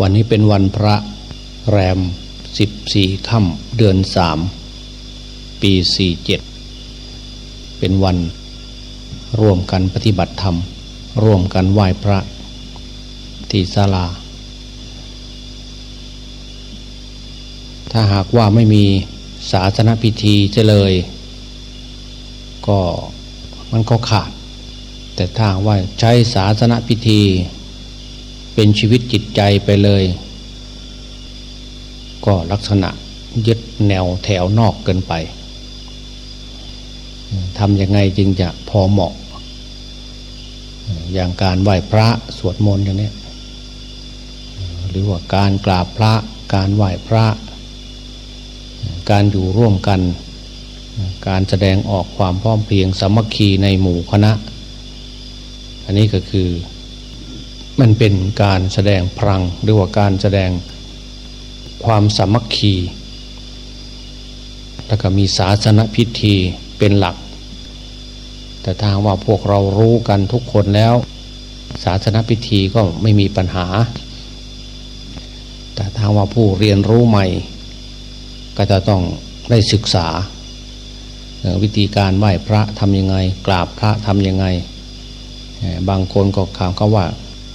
วันนี้เป็นวันพระแรมสิบสี่ค่ำเดือนสามปีสี่เจ็ดเป็นวันร่วมกันปฏิบัติธรรม ร่วมกันไหว้พระที่ศาลา ถ้าหากว่าไม่มีศาสนพิธีจะเลย ก็มันก็ขาด แต่ถ้าว่าใช้ศาสนพิธี เป็นชีวิตจิตใจไปเลย ก็ลักษณะยึดแนวแถวนอกเกินไปทำยังไงจึงจะพอเหมาะ อย่างการไหว้พระสวดมนต์อย่างนี้หรือว่าการกราบพระการไหว้พระ การอยู่ร่วมกัน การแสดงออกความพร้อมเพรียงสามัคคีในหมู่คณะ อันนี้ก็คือ มันเป็นการแสดงพลังหรือว่าการแสดงความสามัคคีแล้วก็มีศาสนพิธีเป็นหลัก แต่ทางว่าพวกเรารู้กันทุกคนแล้ว ศาสนพิธีก็ไม่มีปัญหา แต่ทางว่าผู้เรียนรู้ใหม่ ก็จะต้องได้ศึกษา วิธีการไหว้พระทำยังไง กราบพระทำยังไง บางคนก็ข่าวเขาว่า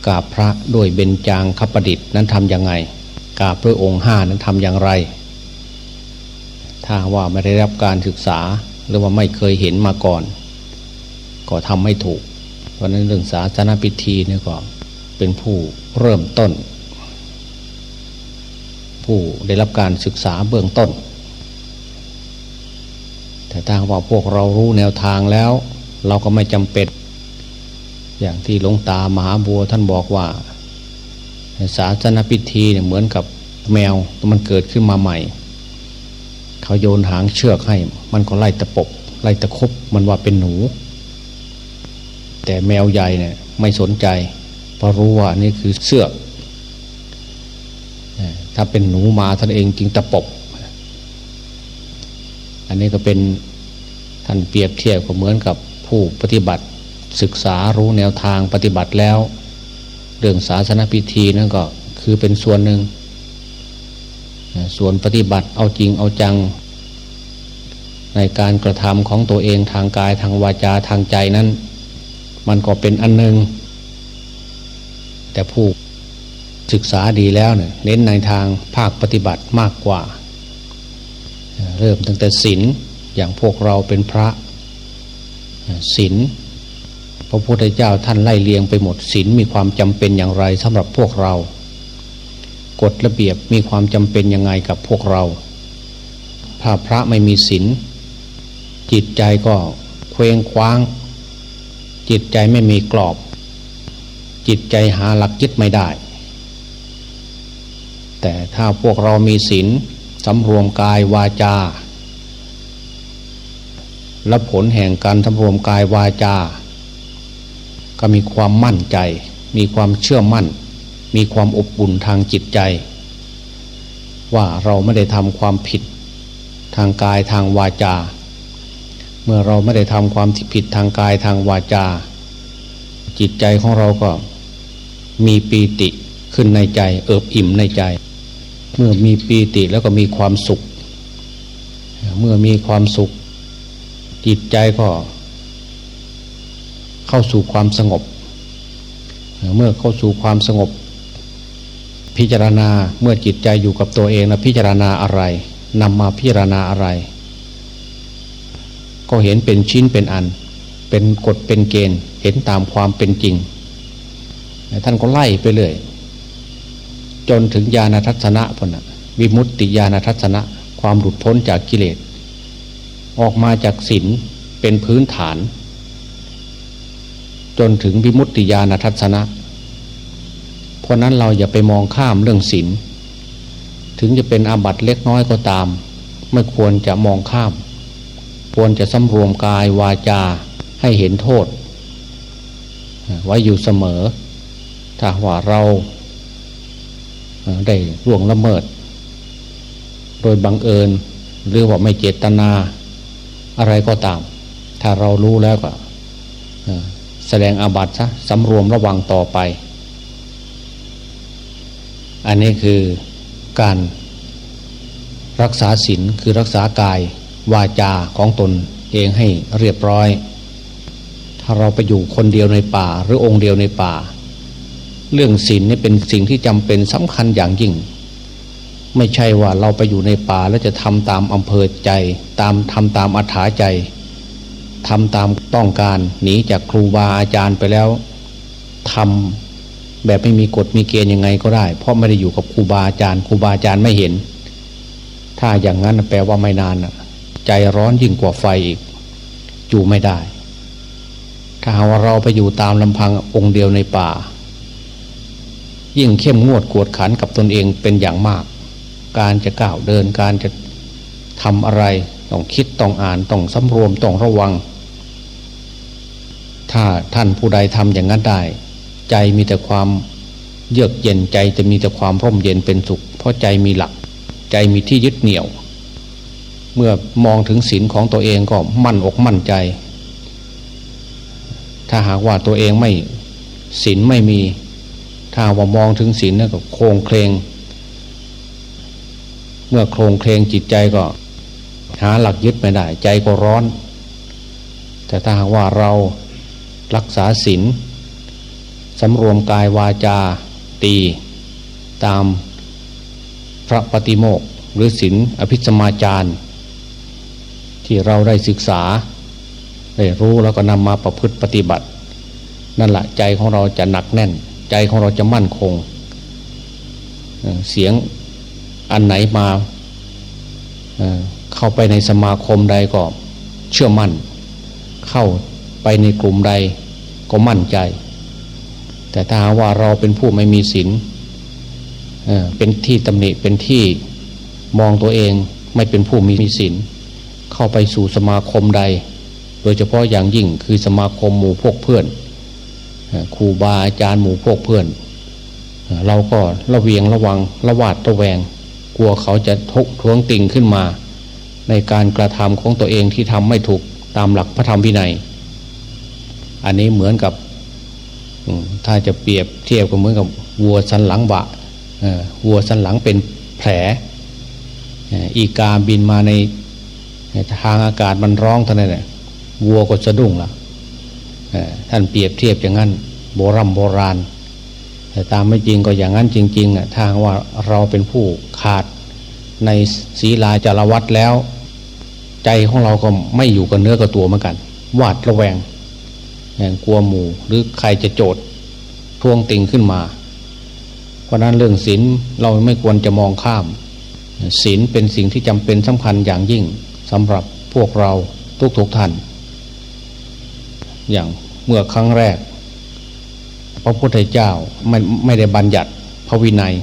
กราบพระด้วยเบญจางคประดิษฐ์นั้นทำยังไง กราบด้วยองค์ห้านั้นทำอย่างไร ถ้าว่าไม่ได้รับการศึกษาหรือว่าไม่เคยเห็นมาก่อน ก็ทำไม่ถูก เพราะนั้นเรื่องศาสนาพิธีนี่ก็เป็นผู้เริ่มต้น ผู้ได้รับการศึกษาเบื้องต้น แต่ถ้าว่าพวกเรารู้แนวทางแล้ว เราก็ไม่จำเป็น อย่างที่หลวงตามหาบัวท่านบอกว่า ศาสนาพิธีเนี่ยเหมือนกับแมวมันเกิดขึ้นมาใหม่ เขาโยนหางเชือกให้ มันก็ไล่ตะปบไล่ตะคบมันว่าเป็นหนู แต่แมวใหญ่เนี่ยไม่สนใจ เพราะรู้ว่านี่คือเชือกถ้าเป็นหนูมาท่านเองจึงตะปบ อันนี้ก็เป็นท่านเปรียบเทียบก็เหมือนกับผู้ปฏิบัติ ศึกษารู้แนวทางปฏิบัติแล้ว เรื่องศาสนพิธีนั่นก็คือเป็นส่วนหนึ่ง ส่วนปฏิบัติเอาจริงเอาจัง ในการกระทำของตัวเองทางกายทางวาจาทางใจนั้น มันก็เป็นอันหนึ่งแต่ผู้ศึกษาดีแล้วเนี่ยเน้นในทางภาคปฏิบัติมากกว่า เริ่มตั้งแต่ศีลอย่างพวกเราเป็นพระศีล พระพุทธเจ้าท่านไล่เลียงไปหมดศีลมีความจำเป็นอย่างไรสำหรับพวกเรา กฎระเบียบมีความจำเป็นยังไงกับพวกเรา ถ้าพระไม่มีศีลจิตใจก็เคว้งคว้าง จิตใจไม่มีกรอบ จิตใจหาหลักยึดไม่ได้ แต่ถ้าพวกเรามีศีลสำรวมกายวาจา และผลแห่งการสำรวมกายวาจา ก็มีความมั่นใจ มีความเชื่อมั่น มีความอบอุ่นทางจิตใจ ว่าเราไม่ได้ทำความผิดทางกายทางวาจา เมื่อเราไม่ได้ทำความผิดทางกายทางวาจา จิตใจของเราก็มีปีติขึ้นในใจ เอิบอิ่มในใจ เมื่อมีปีติแล้วก็มีความสุข เมื่อมีความสุข จิตใจก็ เข้าสู่ความสงบ เมื่อเข้าสู่ความสงบ พิจารณาเมื่อจิตใจอยู่กับตัวเองนะพิจารณาอะไรนำมาพิจารณาอะไร ก็เห็นเป็นชิ้นเป็นอัน เป็นกฎเป็นเกณฑ์ เห็นตามความเป็นจริง ท่านก็ไล่ไปเลยจนถึงญาณทัศนะพนะวิมุตติญาณทัศนะ ความหลุดพ้นจากกิเลส ออกมาจากศีลเป็นพื้นฐาน จนถึงวิมุตติญาณทัศนะ เพราะนั้นเราอย่าไปมองข้ามเรื่องศีลถึงจะเป็นอาบัติเล็กน้อยก็ตาม ไม่ควรจะมองข้าม ควรจะสำรวมกายวาจาให้เห็นโทษ ไว้อยู่เสมอ ถ้าว่าเราได้ล่วงละเมิด โดยบังเอิญหรือว่าไม่เจตนา อะไรก็ตาม ถ้าเรารู้แล้วก็ แสดงอาบัติซะสำรวมระวังต่อไป อันนี้คือการรักษาศีลคือรักษากายวาจาของตนเองให้เรียบร้อย ถ้าเราไปอยู่คนเดียวในป่าหรือองค์เดียวในป่า เรื่องศีลนี่เป็นสิ่งที่จำเป็นสำคัญอย่างยิ่ง ไม่ใช่ว่าเราไปอยู่ในป่าแล้วจะทำตามอำเภอใจ ตามทำตามอัธยาใจ ทำตามต้องการหนีจากครูบาอาจารย์ไปแล้วทำแบบไม่มีกฎมีเกณฑ์ยังไงก็ได้ เพราะไม่ได้อยู่กับครูบาอาจารย์ครูบาอาจารย์ไม่เห็น ถ้าอย่างนั้นแปลว่าไม่นานใจร้อนยิ่งกว่าไฟอีกอยู่ไม่ได้ ถ้าหาว่าเราไปอยู่ตามลำพังองค์เดียวในป่า ยิ่งเข้มงวดกวดขันกับตนเองเป็นอย่างมาก การจะก้าวเดินการจะทำอะไร ต้องคิดต้องอ่านต้องสำรวมต้องระวัง ถ้าท่านผู้ใดทำอย่างนั้นได้ ใจมีแต่ความเยือกเย็นใจจะมีแต่ความร่มเย็นเป็นสุข เพราะใจมีหลัก ใจมีที่ยึดเหนี่ยว เมื่อมองถึงศีลของตัวเองก็มั่นอกมั่นใจ ถ้าหากว่าตัวเองไม่ศีลไม่มี ถ้าว่ามองถึงศีลนั่นก็โครงเคลงเมื่อโครงเคลงจิตใจก็ หาหลักยึดไม่ได้ ใจก็ร้อน แต่ถ้าหากว่าเรารักษาศีลสำรวมกายวาจาตีตามพระปฏิโมกหรือศีลอภิสมาจารที่เราได้ศึกษา ได้รู้แล้วก็นำมาประพฤติปฏิบัติ นั่นแหละใจของเราจะหนักแน่น ใจของเราจะมั่นคง เสียงอันไหนมา เข้าไปในสมาคมใดก็เชื่อมั่น เข้าไปในกลุ่มใดก็มั่นใจ แต่ถ้าว่าเราเป็นผู้ไม่มีศีลเป็นที่ตำหนิเป็นที่มองตัวเองไม่เป็นผู้มีศีลเข้าไปสู่สมาคมใด โดยเฉพาะอย่างยิ่งคือสมาคมหมู่พวกเพื่อนครูบาอาจารย์หมู่พวกเพื่อน เราก็ระเวียงระวังระวาดระแวง กลัวเขาจะทุกท้วงติ่งขึ้นมา ในการกระทำของตัวเองที่ทำไม่ถูกตามหลักพระธรรมวินัย อันนี้เหมือนกับถ้าจะเปรียบเทียบก็เหมือนกับวัวสันหลังบะวัวสันหลังเป็นแผลอีกาบินมาในทางอากาศมันร้องเท่านั้นแหละวัวก็สะดุ้งละท่านเปรียบเทียบอย่างนั้น โบรโบราณ แต่ตามไม่จริงก็อย่างนั้นจริงๆอะถ้าว่าเราเป็นผู้ขาดในศีลาจารวัตแล้ว ใจของเราก็ไม่อยู่กับเนื้อกับตัวเหมือนกันวาดระแวงกลัวหมู่หรือใครจะโจดทวงติงขึ้นมา เพราะนั้นเรื่องศีลเราไม่ควรจะมองข้ามศีลเป็นสิ่งที่จำเป็นสำคัญอย่างยิ่งสำหรับพวกเราทุกๆทท่าน อย่างเมื่อครั้งแรก พระพุทธเจ้าไม่ไม่ได้บัญญัติพระวินัย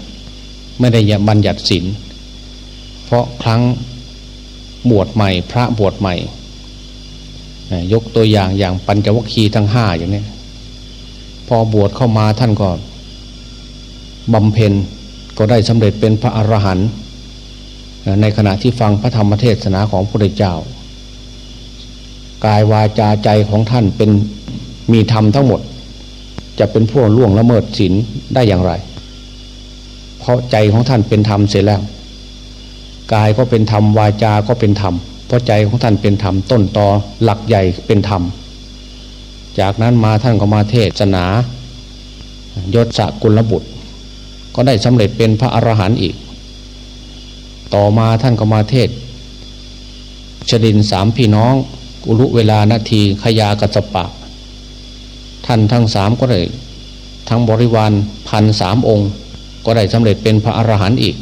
ไม่ได้บัญญัติศีลเพราะครั้ง บวชใหม่ พระบวชใหม่ ยกตัวอย่างอย่างปัญจวัคคีย์ทั้งห้าอย่างนี้พอบวชเข้ามาท่านก็บำเพ็ญก็ได้สำเร็จเป็นพระอรหันต์ในขณะที่ฟังพระธรรมเทศนาของพระพุทธเจ้า กายวาจาใจของท่านเป็นมีธรรมทั้งหมด จะเป็นพวกล่วงละเมิดศีลได้อย่างไร เพราะใจของท่านเป็นธรรมเสร็จแล้ว กายก็เป็นธรรมวาจา ก็เป็นธรรมเพราะใจของท่านเป็นธรรมต้นตอหลักใหญ่เป็นธรรม จากนั้นมาท่านก็มาเทศนายศกุลบุตร ก็ได้สำเร็จเป็นพระอรหันต์อีก ต่อมาท่านก็มาเทศชดินสามพี่น้อง อุลุเวลานาทีขยากัสปะ ท่านทั้งสามก็ได้ทั้งบริวารพันสามองค์ ก็ได้สำเร็จเป็นพระอรหันต์อีก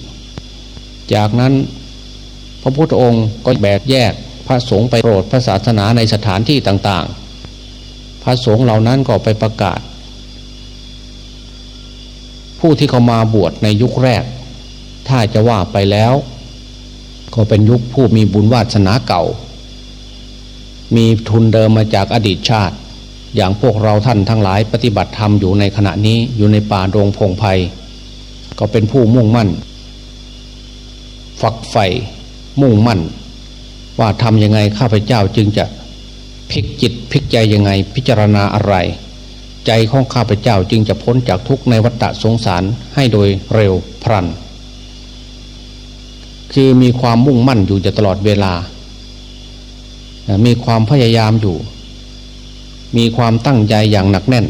จากนั้นพระพุทธองค์ก็แบกแยกพระสงฆ์ไปโปรดพระศาสนาในสถานที่ต่างๆ พระสงฆ์เหล่านั้นก็ไปประกาศ ผู้ที่เขามาบวชในยุคแรก ถ้าจะว่าไปแล้ว ก็เป็นยุคผู้มีบุญวาสนาเก่า มีทุนเดิมมาจากอดีตชาติ อย่างพวกเราท่านทั้งหลายปฏิบัติธรรมอยู่ในขณะนี้อยู่ในป่าโรงพงไพ่ก็เป็นผู้มุ่งมั่น ฝักใฝ่มุ่งมั่น ว่าทำยังไงข้าพเจ้าจึงจะพลิกจิตพลิกใจยังไงพิจารณาอะไร ใจของข้าพเจ้าจึงจะพ้นจากทุกข์ในวัฏสงสารให้โดยเร็วพรัน คือมีความมุ่งมั่นอยู่จะตลอดเวลา มีความพยายามอยู่ มีความตั้งใจอย่างหนักแน่น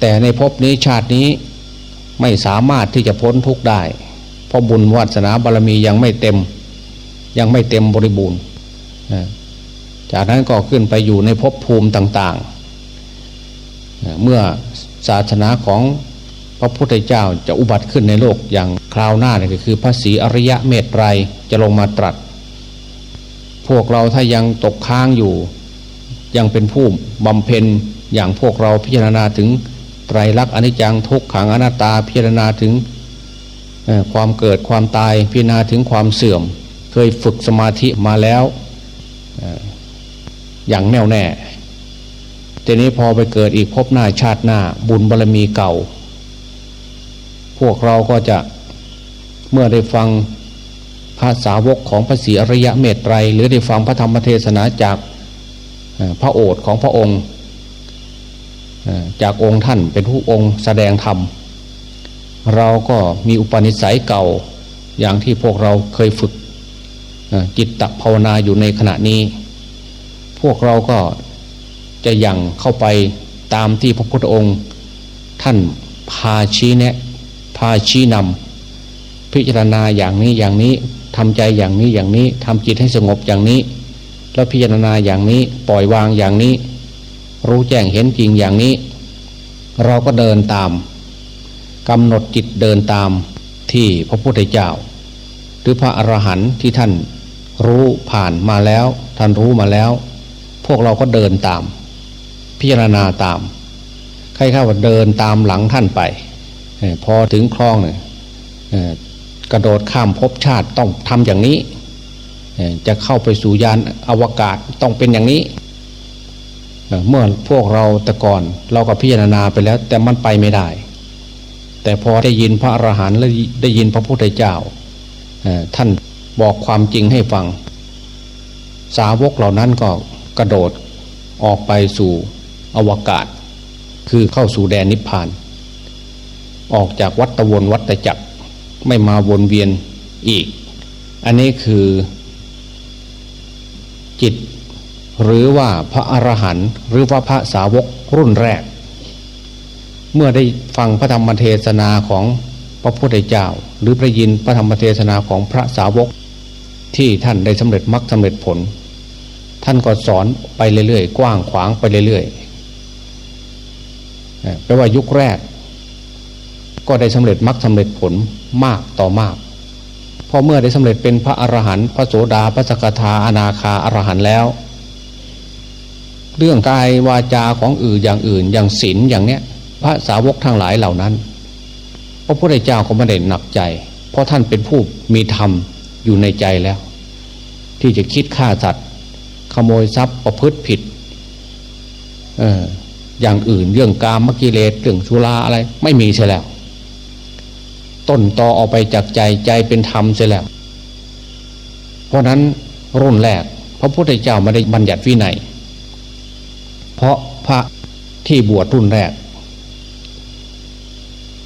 แต่ในภพนี้ชาตินี้ไม่สามารถที่จะพ้นทุกข์ได้ ราะบุญวาสนาบารรมียังไม่เต็ม ยังไม่เต็มบริบูรณ์จากนั้นก็ขึ้นไปอยู่ในภพภูมิต่าง ๆ เมื่อศาสนาของพระพุทธเจ้าจะอุบัติขึ้นในโลกอย่างคราวหน้านี่ก็คือพระศรีอริยะเมตไตรจะลงมาตรัส พวกเราถ้ายังตกค้างอยู่ ยังเป็นผู้บำเพ็ญอย่างพวกเราพิจารณาถึงไตรลักษณ์อนิจจังทุกขังอนัตตาพิจารณาถึง ความเกิดความตายพิจารณาถึงความเสื่อม เคยฝึกสมาธิมาแล้ว อย่างแน่วแน่ทีนี้พอไปเกิดอีกพบหน้าชาติหน้าบุญบารรมีเก่า พวกเราก็จะเมื่อได้ฟังภาษาวกของพระศรีอริยะเมตไตร หรือได้ฟังพระธรรมเทศนาจากพระโอษฐ์ของพระองค์ จากองค์ท่านเป็นผู้องค์แสดงธรรม เราก็มีอุปนิสัยเก่า อย่างที่พวกเราเคยฝึกจิตตภาวนาอยู่ในขณะนี้ พวกเราก็จะยังเข้าไปตามที่พระพุทธองค์ ท่านพาชี้แนะ พาชี้นำพิจารณาอย่างนี้อย่างนี้ทำใจอย่างนี้อย่างนี้ทำจิตให้สงบอย่างนี้ แล้วพิจารณาอย่างนี้ปล่อยวางอย่างนี้ รู้แจ้งเห็นจริงอย่างนี้ เราก็เดินตาม กำหนดจิตเดินตามที่พระพุทธเจ้า หรือพระอรหันต์ที่ท่านรู้ผ่านมาแล้ว ท่านรู้มาแล้ว พวกเราก็เดินตาม พิจารณาตามใครเข้าว่าเดินตามหลังท่านไป พอถึงคลองเนี่ยกระโดดข้ามภพชาติต้องทำอย่างนี้ จะเข้าไปสู่ยานอวกาศต้องเป็นอย่างนี้ เมื่อพวกเราแต่ก่อนเราก็พิจารณาไปแล้ว แต่มันไปไม่ได้ แต่พอได้ยินพระอรหันต์และได้ยินพระพุทธเจ้าท่านบอกความจริงให้ฟัง สาวกเหล่านั้นก็กระโดดออกไปสู่อวกาศ คือเข้าสู่แดนนิพพาน ออกจากวัฏวนวัฏจักรไม่มาวนเวียนอีก อันนี้คือจิต หรือว่าพระอรหันต์หรือว่าพระสาวกรุ่นแรก เมื่อได้ฟังพระธรรมเทศนาของพระพุทธเจ้า หรือประยินพระธรรมเทศนาของพระสาวก ที่ท่านได้สำเร็จมรรคสาเร็จผล ท่านก็สอนไปเรื่อยๆ กว้างขวางไปเรื่อยๆแปลว่ายุคแรก ก็ได้สำเร็จมรรคสาเร็จผลมากต่อมากพอเมื่อได้สำเร็จเป็นพระอรหันต์พระโสดาพระสกทาอนาคาอรหันต์แล้ว เรื่องกายวาจาของอื่นอย่างอื่นอย่างศีลอย่างเนี้ย พระสาวกทั้งหลายเหล่านั้น พระพุทธเจ้าก็ไม่ได้หนักใจ เพราะท่านเป็นผู้มีธรรมอยู่ในใจแล้ว ที่จะคิดฆ่าสัตว์ ขโมยทรัพย์ประพฤติผิดเอออย่างอื่นเรื่องกามมกิเลสเรื่องชุลาอะไร ไม่มีเสียแล้ว ต้นตอออกไปจากใจใจเป็นธรรมเสียแล้ว เพราะนั้นรุ่นแรกพระพุทธเจ้าไม่ได้บัญญัติวินัยเพราะพระที่บวชรุ่นแรก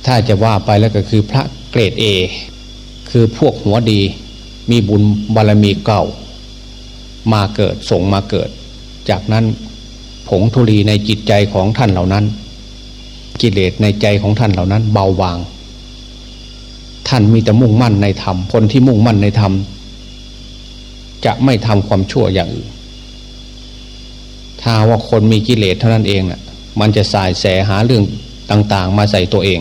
ถ้าจะว่าไปแล้วก็คือพระเกรดเอคือพวกหัวดี มีบุญบารรมีเก่า มาเกิดส่งมาเกิด จากนั้นผงธุลีในจิตใจของท่านเหล่านั้น กิเลสในใจของท่านเหล่านั้น เบาบาง ท่านมีแต่มุ่งมั่นในธรรมคนที่มุ่งมั่นในธรรมจะไม่ทำความชั่วอย่างอื่นถ้าว่าคนมีกิเลสเท่านั้นเองน่ะมันจะสายแสหาเรื่องต่าง ๆ มาใส่ตัวเอง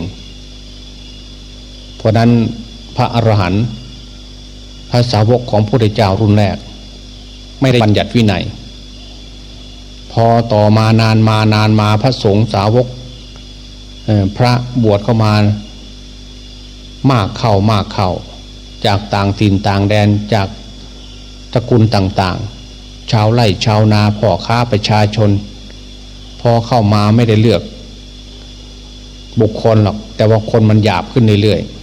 เพราะนั้นพระอรหันต์พระสาวกของพระพุทธเจ้ารุ่นแรก ไม่ได้บัญญัติวินัย พอต่อมานานมานานมาพระสงฆ์สาวกพระบวชเข้ามามากเข้ามากเข้า จากต่างถิ่นต่างแดนจากตระกูลต่างๆ ชาวไร่ชาวนาพ่อค้าประชาชน พอเข้ามาไม่ได้เลือก บุคคลหรอกแต่ว่าคนมันหยาบขึ้นเรื่อยๆ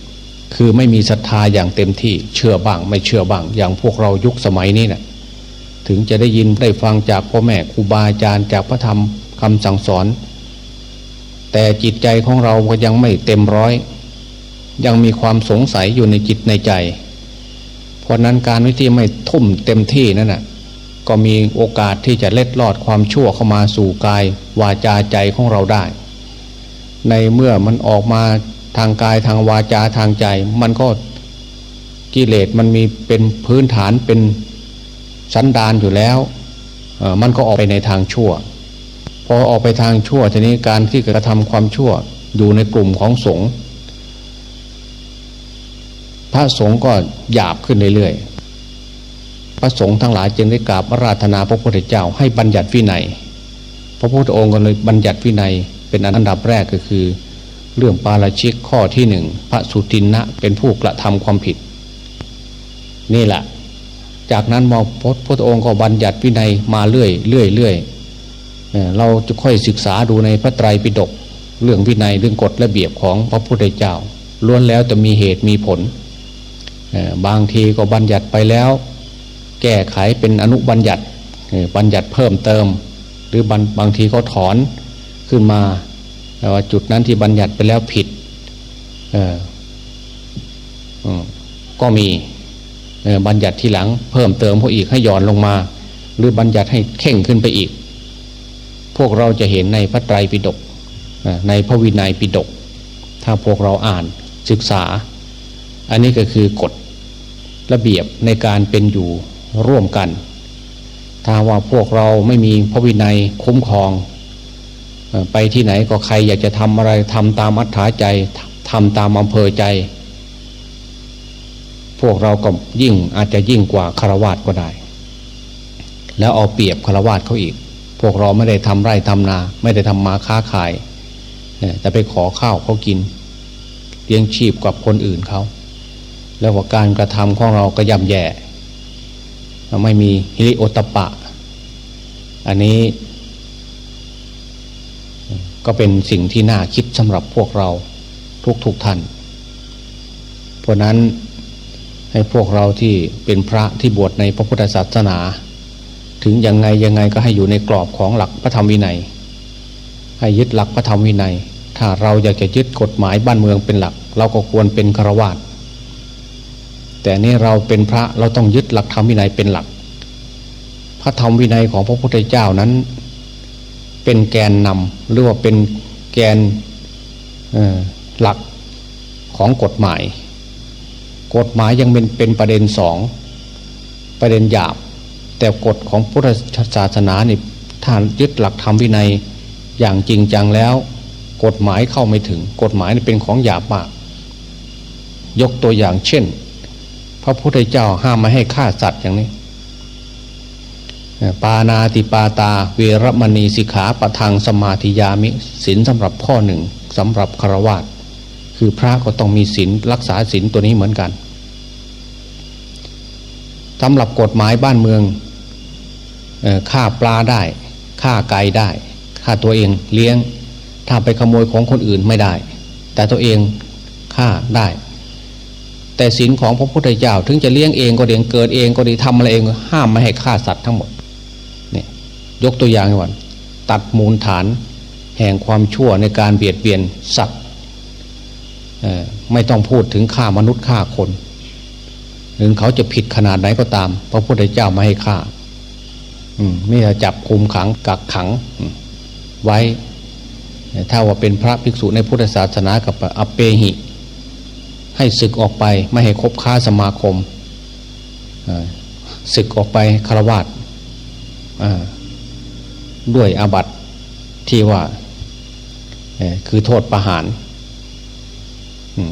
คือไม่มีศรัทธาอย่างเต็มที่เชื่อบ้าง ไม่เชื่อบ้าง อย่างพวกเรายุคสมัยนี้นะ่ยถึงจะได้ยินได้ฟังจากพ่อแม่ครูบาอาจารย์จากพระธรรมคำสั่งสอน แต่จิตใจของเราก็ยังไม่เต็มร้อย ยังมีความสงสัยอยู่ในจิตในใจ เพราะนั้นการวิธีไม่ทุ่มเต็มที่นั่นน่ะก็มีโอกาสที่จะเล็ดลอดความชั่วเข้ามาสู่กาย วาจาใจของเราได้ ในเมื่อมันออกมา ทางกายทางวาจาทางใจ มันก็กิเลสมันมีเป็นพื้นฐานเป็นสันดานอยู่แล้วมันก็ออกไปในทางชั่ว พอออกไปทางชั่วทีนี้การที่กระทำความชั่วอยู่ในกลุ่มของสงฆ์พระสงฆ์ก็หยาบขึ้นเรื่อยๆพระสงฆ์ทั้งหลายจึงได้กราบราธนาพระพุทธเจ้าให้บัญญัติวินัย พระพุทธองค์ก็เลยบัญญัติวินัยเป็นอันดับแรกก็คือ เรื่องปาราชิกข้อที่หนึ่งพระสุตินนะเป็นผู้กระทำความผิด นี่แหละ จากนั้นมอพระพุทธองค์ก็บัญญัติวินัยมาเรื่อยเรื่อยเรื่อยเราจะค่อยศึกษาดูในพระไตรปิฎกเรื่องวินัยเรื่องกฎระเบียบของพระพุทธเจ้าล้วนแล้วจะมีเหตุมีผล บางทีก็บัญญัติไปแล้ว แก้ไขเป็นอนุบัญญัติบัญญัติเพิ่มเติม หรือบางบางทีเขาถอนขึ้นมา ว่าจุดนั้นที่บัญญัติไปแล้วผิดก็มีบัญญัติที่หลังเพิ่มเติมพวกอีกให้ย่อนลงมา หรือบัญญัติให้เข่งขึ้นไปอีก พวกเราจะเห็นในพระไตรปิฎกในพระวินัยปิฎกถ้าพวกเราอ่านศึกษา อันนี้ก็คือกฎระเบียบในการเป็นอยู่ร่วมกัน ถ้าว่าพวกเราไม่มีพระวินัยคุ้มครอง ไปที่ไหนก็ใครอยากจะทำอะไรทำตามอัธยาใจทำตามอำเภอใจ พวกเราก็ยิ่งอาจจะยิ่งกว่าคารวาสก็ได้ แล้วเอาเปรียบคารวาสเขาอีก พวกเราไม่ได้ทำไร่ทำนา ไม่ได้ทำมาค้าขายแต่ไปขอข้าวเขากินเลี้ยงชีพกับคนอื่นเขา แล้วว่าการกระทำของเราก็ย่ำแย่ไม่มีฮิริโอตปะ อันนี้ ก็เป็นสิ่งที่น่าคิดสำหรับพวกเราทุกๆทท่าน เพราะนั้นให้พวกเราที่เป็นพระที่บวชในพระพุทธศาสนา ถึงยังไงยังไงก็ให้อยู่ในกรอบของหลักพระธรรมวินัย ให้ยึดหลักพระธรรมวินัย ถ้าเราอยากจะยึดกฎหมายบ้านเมืองเป็นหลัก เราก็ควรเป็นฆราวาสแต่นี่เราเป็นพระเราต้องยึดหลักธรรมวินัยเป็นหลัก พระธรรมวินัยของพระพุทธเจ้านั้น เป็นแกนนำหรือว่าเป็นแกนหลักของกฎหมาย กฎหมายยังเป็นเป็นประเด็นสองประเด็นหยาบ แต่กฎของพุทธศาสนานี่ท่านยึดหลักธรรมวินัยอย่างจริงจังแล้ว กฎหมายเข้าไม่ถึง กฎหมายเป็นของหยาบมาก ยกตัวอย่างเช่น พระพุทธเจ้าห้ามไม่ให้ฆ่าสัตว์อย่างนี้ ปานาติปาตา เวรมณีสิกขาปะทังสมาธิยามิศีลสำหรับข้อหนึ่งสำหรับครวาตคือพระก็ต้องมีศีลรักษาศีลตัวนี้เหมือนกันสำหรับกฎหมายบ้านเมืองฆ่าปลาได้ฆ่าไก่ได้ฆ่าตัวเองเลี้ยง ถ้าไปขโมยของคนอื่นไม่ได้ แต่ตัวเองฆ่าได้ แต่ศีลของพระพุทธเจ้าถึงจะเลี้ยงเองก็เดียงเกิดเองก็ดีทำอะไรเองห้ามไม่ให้ฆ่าสัตว์ทั้งหมด ยกตัวอย่างก่อนตัดมูลฐานแห่งความชั่วในการเบียดเบียนสัตว์ไม่ต้องพูดถึงฆ่ามนุษย์ฆ่าคนถึงเขาจะผิดขนาดไหนก็ตาม พระพุทธเจ้าไม่ให้ฆ่าอไม่จะจับคุมขังกักขังไว้ ถ้าว่าเป็นพระภิกษุในพุทธศาสนากับอเปหิ ให้ศึกออกไปไม่ให้คบค้าสมาคมศึกออกไปคารวาส ด้วยอาบัติที่ว่าคือโทษประหาร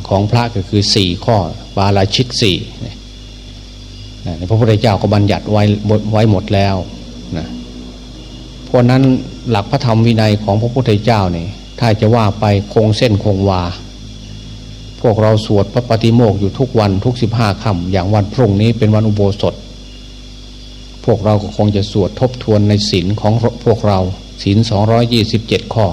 ของพระก็คือสี่ข้อบาลาชิกสี่พระพุทธเจ้าก็บัญญัติไว้ไว้หมดแล้วนะเพราะนั้นหลักพระธรรมวินัยของพระพุทธเจ้าเนี่ยถ้าจะว่าไปคงเส้นคงวา พวกเราสวดพระปฏิโมกอยู่ทุกวันทุกสิบห้าค่ำอย่างวันพรุ่งนี้เป็นวันอุโบสถ พวกเราก็คงจะสวดทบทวนในศีลของพวกเราศีลสองร้อยยี่สิบเจ็ดข้อ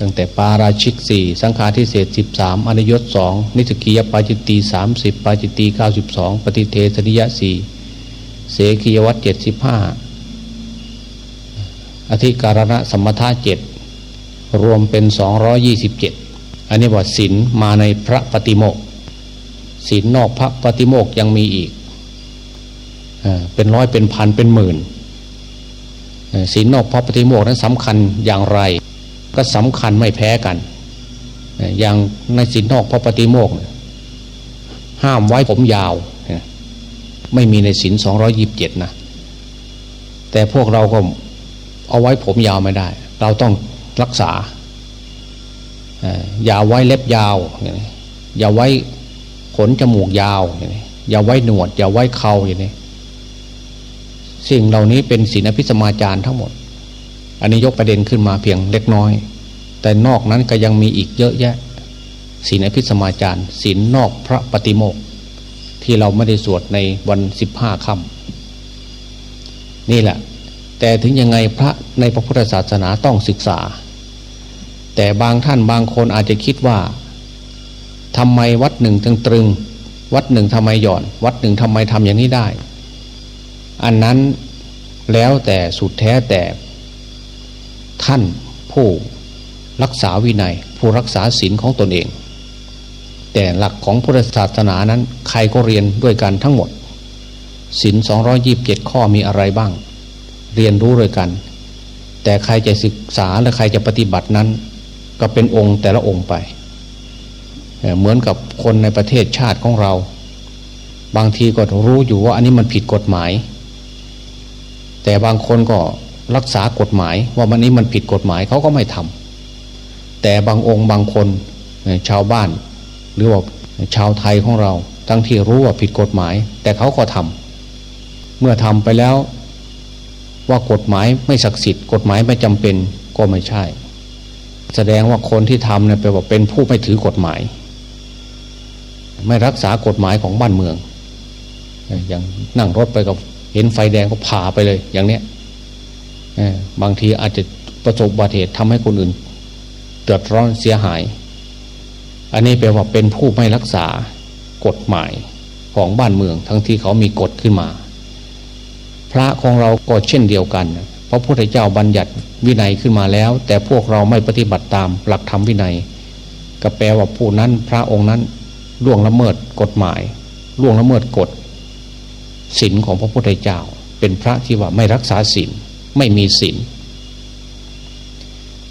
ตั้งแต่ปาราชิกสี่สังฆาทิเศษสิบสามอนยศสองนิสกิยปาจิตตีสามสิบปาจิตตีเก้าสิบสองปฏิเทสนิยะสี่เสกียวัตเจ็ดสิบห้าอธิการณะสมถะเจ็ดรวมเป็นสองยี่สิบเจ็ดอันนี้ว่าศีลมาในพระปฏิโมกศีลนอกพระปฏิโมกยังมีอีก เป็นร้อยเป็นพันเป็นหมื่นศีลนอกพระปฏิโมกนั้นสำคัญอย่างไร ก็สำคัญไม่แพ้กัน อย่างในศีลนอกพระปฏิโมกห้ามไว้ผมยาว ไม่มีในศีลสองยิบเจ็ดนะ แต่พวกเราก็เอาไว้ผมยาวไม่ได้ เราต้องรักษา อย่าไว้เล็บยาว อย่าไว้ขนจมูกยาว อย่าไว้หนวด อย่าไว้เขาอย่างนี้ สิ่งเหล่านี้เป็นศีลพิสมาจารทั้งหมด อันนี้ยกประเด็นขึ้นมาเพียงเล็กน้อย แต่นอกนั้นก็ยังมีอีกเยอะแยะศีลพิสมาจารศีลนนอกพระปฏิโมกที่เราไม่ได้สวดในวันสิบห้าค่ำนี่แหละ แต่ถึงยังไงพระในพระพุทธศาสนาต้องศึกษา แต่บางท่านบางคนอาจจะคิดว่าทำไมวัดหนึ่งตึงตรึง วัดหนึ่งทำไมหย่อน วัดหนึ่งทำไมทำอย่างนี้ได้ อันนั้นแล้วแต่สุดแท้แต่ ท่านผู้รักษาวินัย ผู้รักษาศีลของตนเอง แต่หลักของพุทธศาสนานั้น ใครก็เรียนด้วยกันทั้งหมดศีลสองยีิบเจ็ดข้อมีอะไรบ้าง เรียนรู้ด้วยกัน แต่ใครจะศึกษาและใครจะปฏิบัตินั้น ก็เป็นองค์แต่ละองค์ไป เหมือนกับคนในประเทศชาติของเรา บางทีก็รู้อยู่ว่าอันนี้มันผิดกฎหมาย แต่บางคนก็รักษากฎหมายว่ามันนี้มันผิดกฎหมายเขาก็ไม่ทำแต่บางองค์บางคนชาวบ้าน หรือว่าชาวไทยของเรา ทั้งที่รู้ว่าผิดกฎหมาย แต่เขาก็ทำเมื่อทำไปแล้วว่ากฎหมายไม่ศักดิ์สิทธิ์กฎหมายไม่จำเป็นก็ไม่ใช่ แสดงว่าคนที่ทำเนี่ยแปลว่าเป็นผู้ไม่ถือกฎหมาย ไม่รักษากฎหมายของบ้านเมือง อย่างนั่งรถไปกับ เห็นไฟแดงก็ผ่าไปเลย อย่างเนี้ยบางทีอาจจะประสบอุบัติเหตุทำให้คนอื่นเดือดร้อนเสียหาย อันนี้แปลว่าเป็นผู้ไม่รักษากฎหมายของบ้านเมือง ทั้งที่เขามีกฎขึ้นมา พระของเราก็เช่นเดียวกันเพราะพระพุทธเจ้าบัญญัติวินัยขึ้นมาแล้ว แต่พวกเราไม่ปฏิบัติตามหลักธรรมวินัย ก็แปลว่าผู้นั้นพระองค์นั้นล่วงละเมิดกฎหมายล่วงละเมิดกฎ ศีลของพระพุทธเจ้า เป็นพระที่ว่าไม่รักษาศีลไม่มีศีล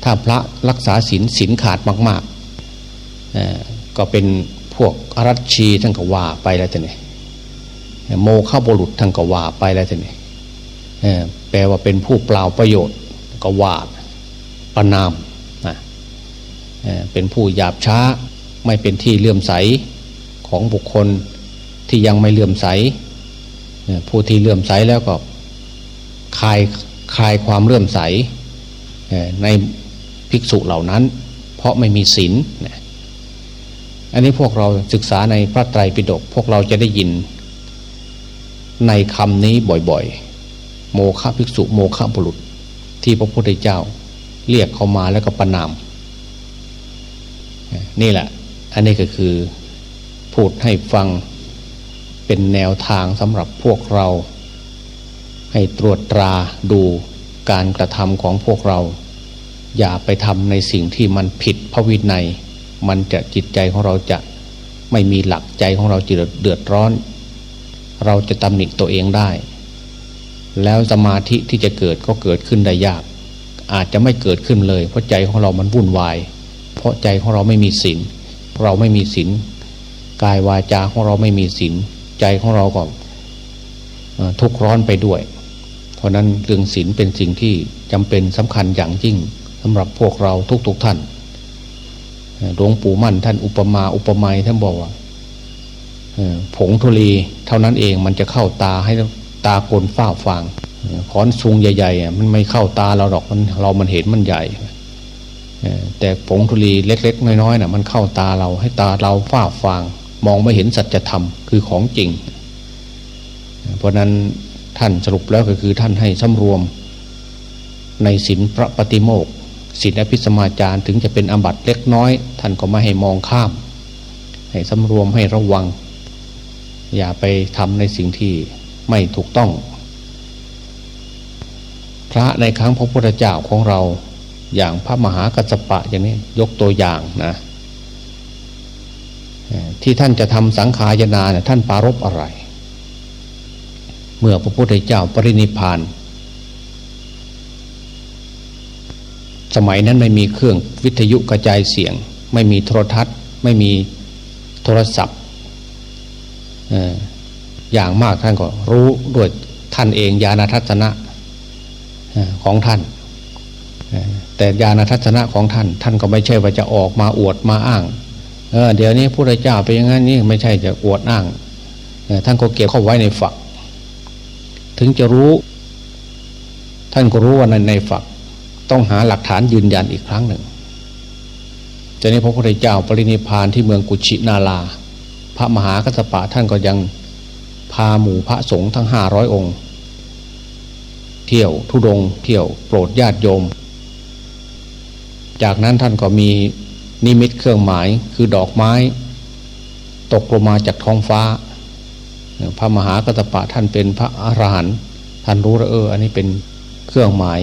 ถ้าพระรักษาศีลศีลขาดมากๆก็เป็นพวกอรัชชีทั้งกว่าไปแล้วท่านนี่โมฆะบุรุษทั้งกว่าไปแล้วท่านนี่แปลว่าเป็นผู้เปล่าประโยชน์ก็ว่าประนามเป็นผู้หยาบช้าไม่เป็นที่เลื่อมใสของบุคคลที่ยังไม่เลื่อมใส ผู้ที่เลื่อมใสแล้วก็คลายคลายความเลื่อมใสในภิกษุเหล่านั้น เพราะไม่มีศีลอันนี้พวกเราศึกษาในพระไตรปิฎกพวกเราจะได้ยิน ในคำนี้บ่อยๆ โมฆะภิกษุโมฆะบุรุษที่พระพุทธเจ้าเรียกเขามาแล้วก็ประนาม นี่แหละ อันนี้ก็คือพูดให้ฟัง เป็นแนวทางสำหรับพวกเรา ให้ตรวจตราดูการกระทำของพวกเรา อย่าไปทำในสิ่งที่มันผิดพระวินัย มันจะจิตใจของเราจะไม่มีหลักใจของเราจะเดือดร้อน เราจะตำหนิตัวเองได้ แล้วสมาธิที่จะเกิดก็เกิดขึ้นได้ยาก อาจจะไม่เกิดขึ้นเลย เพราะใจของเรามันวุ่นวาย เพราะใจของเราไม่มีศีลเราไม่มีศีลกายวาจาของเราไม่มีศีล ใจของเราก็ทุกร้อนไปด้วย เพราะนั้นเรื่องศีลเป็นสิ่งที่จำเป็นสำคัญอย่างยิ่งสำหรับพวกเราทุกๆทท่านหลวงปู่มั่นท่านอุปมาอุปไมยท่านบอกว่าผงธุลีเท่านั้นเองมันจะเข้าตาให้ตากลฝ้าฟางขอนซุงใหญ่ๆมันไม่เข้าตาเราหรอกมันเรามันเห็นมันใหญ่แต่ผงธุลีเล็ก ๆ น้อยๆน่ะมันเข้าตาเราให้ตาเราฝ้าฟาง มองไม่เห็นสัจธรรมคือของจริง เพราะนั้นท่านสรุปแล้วก็คือท่านให้สำรวม ในศีลพระปฏิโมกศีลอภิสมาจารถึงจะเป็นอบัตเล็กน้อย ท่านก็ไม่ให้มองข้าม ให้สำรวมให้ระวัง อย่าไปทำในสิ่งที่ไม่ถูกต้อง พระในครั้งพระพุทธเจ้าของเราอย่างพระมหากัสปะอย่างนี้ยกตัวอย่างนะ ที่ท่านจะทำสังขายนาเนี่ยท่านปารบอะไร เมื่อพระพุทธเจ้าปรินิพาน สมัยนั้นไม่มีเครื่องวิทยุกระจายเสียง ไม่มีโทรทัศน์ ไม่มีโทรศัพท์อย่างมากท่านก็รู้ด้วยท่านเองญาณทัศนะของท่าน แต่ญาณทัศนะของท่าน ท่านก็ไม่ใช่ว่าจะออกมาอวดมาอ้าง เเดี๋ยวนี้พระเจ้าไปอย่างนั้นนี่ไม่ใช่จะอวดอ้างท่านก็เก็บเข้าไว้ในฝัก ถึงจะรู้ ท่านก็รู้ว่าในในฝัก ต้องหาหลักฐานยืนยันอีกครั้งหนึ่งจะนี้พระพุทธเจ้าปรินิพานที่เมืองกุชินาลา พระมหากัสปะท่านก็ยังพาหมู่พระสงฆ์ทั้งห้าร้อยองค์ เที่ยวทุดงเที่ยวโปรดญาติโยม จากนั้นท่านก็มี นิมิตเครื่องหมายคือดอกไม้ ตกลงมาจากท้องฟ้า พระมหากัตปะท่านเป็นพระอรหันต์ท่านรู้ล้วเออ อันนี้เป็นเครื่องหมาย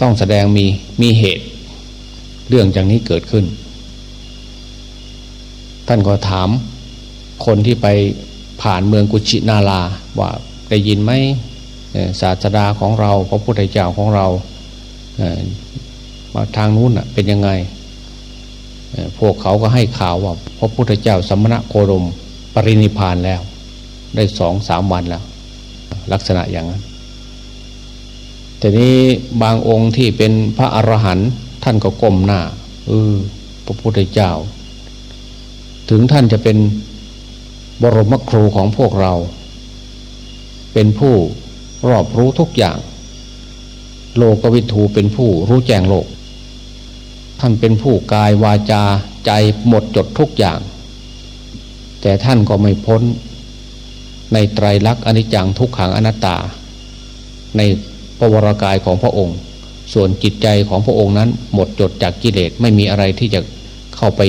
ต้องแสดงมีมีเหตุ เรื่องอย่างนี้เกิดขึ้น ท่านก็ถามคนที่ไปผ่านเมืองกุชินาลาว่าได้ยินไหมศาสดาของเรา พระพุทธเจ้าของเรา มาทางนู้นเป็นยังไงพวกเขาก็ให้ข่าวว่าพระพุทธเจ้าสมณะโคดมปรินิพานแล้ว ได้สองสามวันแล้ว ลักษณะอย่างนั้น แต่นี้บางองค์ที่เป็นพระอรหันต์ท่านก็ก้มหน้าเออพระพุทธเจ้า ถึงท่านจะเป็นบรมครูของพวกเรา เป็นผู้รอบรู้ทุกอย่าง โลกวิถูเป็นผู้รู้แจ้งโลก ท่านเป็นผู้กายวาจาใจหมดจดทุกอย่าง แต่ท่านก็ไม่พ้นในไตรลักษณ์อนิจจังทุกขังอนัตตา ในปวรากายของพระองค์ ส่วนจิตใจของพระองค์นั้น หมดจดจากกิเลสไม่มีอะไรที่จะเข้าไป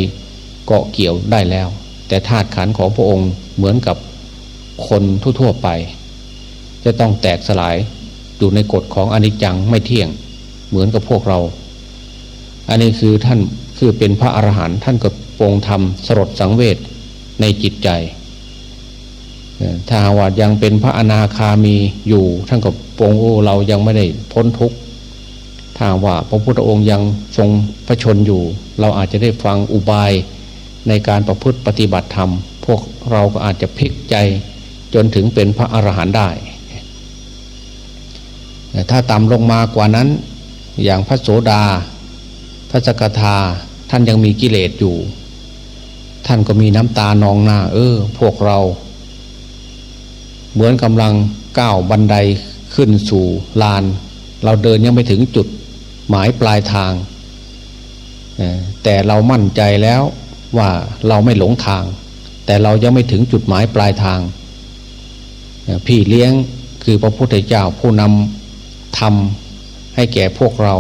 เกาะเกี่ยวได้แล้ว แต่ธาตุขันของพระองค์เหมือนกับคนทั่วๆไป จะต้องแตกสลายอยู่ในกฎของอนิจจังไม่เที่ยง เหมือนกับพวกเรา อันนี้คือท่านคือเป็นพระอรหันต์ท่านก็ปรงธรรมสลดสังเวชในจิตใจถ้าว่ายังเป็นพระอนาคามีอยู่ ท่านก็ปรงโอ้เรายังไม่ได้พ้นทุกข์ถ้าว่าพระพุทธองค์ยังทรงพระชนอยู่ เราอาจจะได้ฟังอุบายในการประพฤติปฏิบัติธรรม พวกเราก็อาจจะพลิกใจจนถึงเป็นพระอรหันต์ได้ถ้าต่ำลงมากว่านั้นอย่างพระโสดา ระสกทาท่านยังมีกิเลสอยู่ ท่านก็มีน้ำตานองหน้า เออ พวกเรา เหมือนกำลังก้าวบันไดขึ้นสู่ลาน เราเดินยังไม่ถึงจุดหมายปลายทาง แต่เรามั่นใจแล้วว่าเราไม่หลงทาง แต่เรายังไม่ถึงจุดหมายปลายทาง พี่เลี้ยงคือพระพุทธเจ้าผู้นำทำให้แก่พวกเรา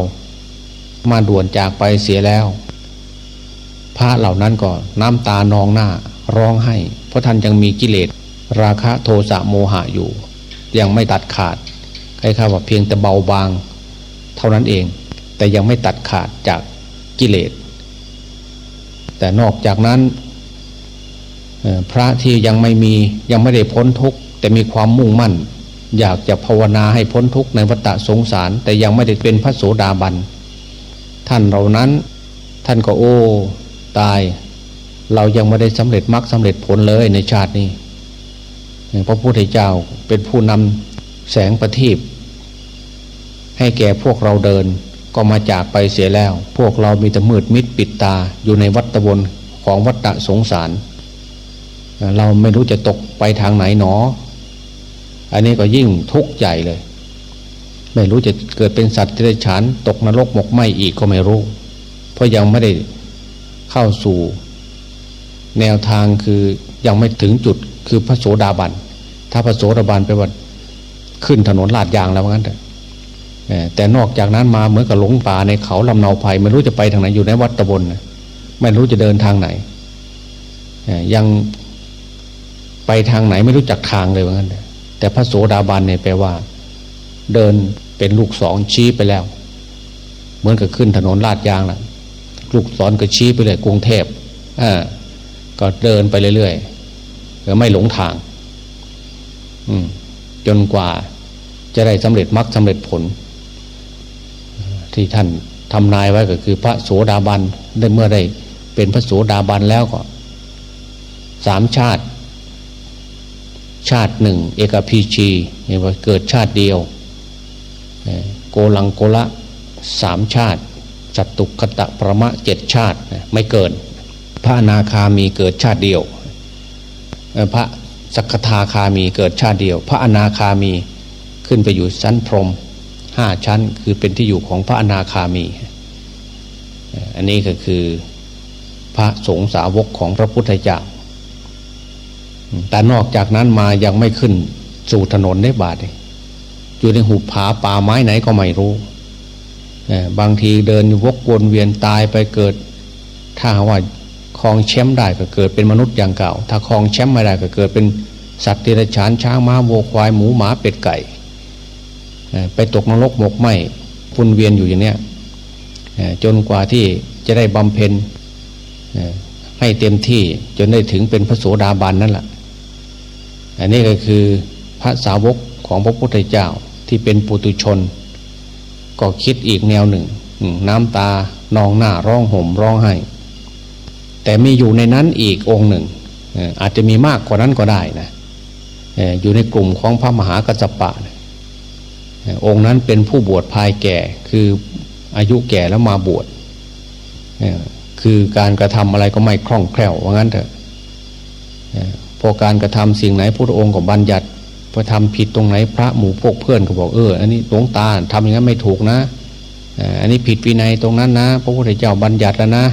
มาด่วนจากไปเสียแล้ว พระเหล่านั้นก็น้ำตานองหน้าร้องให้ เพราะท่านยังมีกิเลส ราคะโทสะโมหะอยู่ ยังไม่ตัดขาดใครๆว่าเพียงแต่เบาบาง เท่านั้นเอง แต่ยังไม่ตัดขาดจากกิเลส แต่นอกจากนั้นพระที่ยังไม่มียังไม่ได้พ้นทุกข์แต่มีความมุ่งมั่น อยากจะภาวนาให้พ้นทุกข์ในวัฏสงสาร แต่ยังไม่ได้เป็นพระโสดาบัน ท่านเหล่านั้น ท่านก็โอ้ ตาย เรายังไม่ได้สำเร็จมรรคสาเร็จผลเลยในชาตินี้พระพุทธเจ้าเป็นผู้นำแสงประทีปให้แก่พวกเราเดินก็มาจากไปเสียแล้ว พวกเรามีแต่มืดมิดปิดตาอยู่ในวัฏวนของวัฏสงสาร เราไม่รู้จะตกไปทางไหนหนอ อันนี้ก็ยิ่งทุกข์ใหญ่เลย ไม่รู้จะเกิดเป็นสัตว์ที่ได้ฉันตกนรกหมกไหมอีกก็ไม่รู้ เพราะยังไม่ได้เข้าสู่ แนวทางคือยังไม่ถึงจุดคือพระโสดาบันถ้าพระโสดาบันไปว่าขึ้นถนนลาดยางแล้วงั้นเถอะแต่นอกจากนั้นมาเหมือนกับหลงป่าในเขาลำเนาภัยไม่รู้จะไปทางไหนอยู่ในวัดตะบนไม่รู้จะเดินทางไหนยังไปทางไหนไม่รู้จักทางเลยว่างั้นแต่พระโสดาบันเนี่ยแปลว่า เดิน เป็นลูกสองชี้ไปแล้ว เหมือนกับขึ้นถนนลาดยางแหละลูกศรก็ชี้ไปเลยกรุงเทพอ่าก็เดินไปเรื่อยๆก็ไม่หลงทาง อืม จนกว่าจะได้สำเร็จมรรคสำเร็จผล ที่ท่านทำนายไว้ก็คือ พระโสดาบันได้เมื่อได้เป็นพระโสดาบันแล้วก็สามชาติ ชาติหนึ่ง เอกพีชีเว่าเกิดชาติเดียว โกลังโกละสามชาติจัตุกตะประมะเจ็ดชาติไม่เกิน พระนาคามีเกิดชาติเดียว พระสักทาคามีเกิดชาติเดียว พระอนาคามีขึ้นไปอยู่ชั้นพรมห้าชั้นคือเป็นที่อยู่ของพระอนาคามี อันนี้ก็คือพระสงฆ์สาวกของพระพุทธเจ้าแต่นอกจากนั้นมายังไม่ขึ้นสู่ถนนได้บาท อยู่ในหุบผาป่าไม้ไหนก็ไม่รู้บางทีเดินวกวนเวียนตายไปเกิด ถ้าว่าคลองแชมป์ได้ก็เกิดเป็นมนุษย์อย่างเก่า ถ้าคลองแชมป์ไม่ได้ก็เกิดเป็นสัตว์ที่ระฉานช้างม้าวัวควายหมูหมาเป็ดไก่ ไปตกนรกหมกไหมพุ่นเวียนอยู่อย่างเนี้ยจนกว่าที่จะได้บำเพ็ญให้เต็มที่จนได้ถึงเป็นพระโสดาบันนั่นแหละอันนี้ก็คือพระสาวกของพระพุทธเจ้า ที่เป็นปุตุชน ก็คิดอีกแนวหนึ่ง น้ำตานองหน้าร้องห่มร้องไห้ แต่มีอยู่ในนั้นอีกองหนึ่ง อาจจะมีมากกว่านั้นก็ได้นะอยู่ในกลุ่มของพระมหากัจจปะองค์นั้นเป็นผู้บวชภายแก่คืออายุแก่แล้วมาบวชคือการกระทำอะไรก็ไม่คล่องแคล่วว่างั้นเถอะพอการกระทำสิ่งไหนพระองค์ก็บัญญัติ พอทำผิดตรงไหนพระหมู่พวกเพื่อนก็บอกเออ อันนี้หลวงตาทำอย่างนั้นไม่ถูกนะอันนี้ผิดวินัยตรงนั้นนะพระพุทธเจ้าบัญญัติแล้วนะ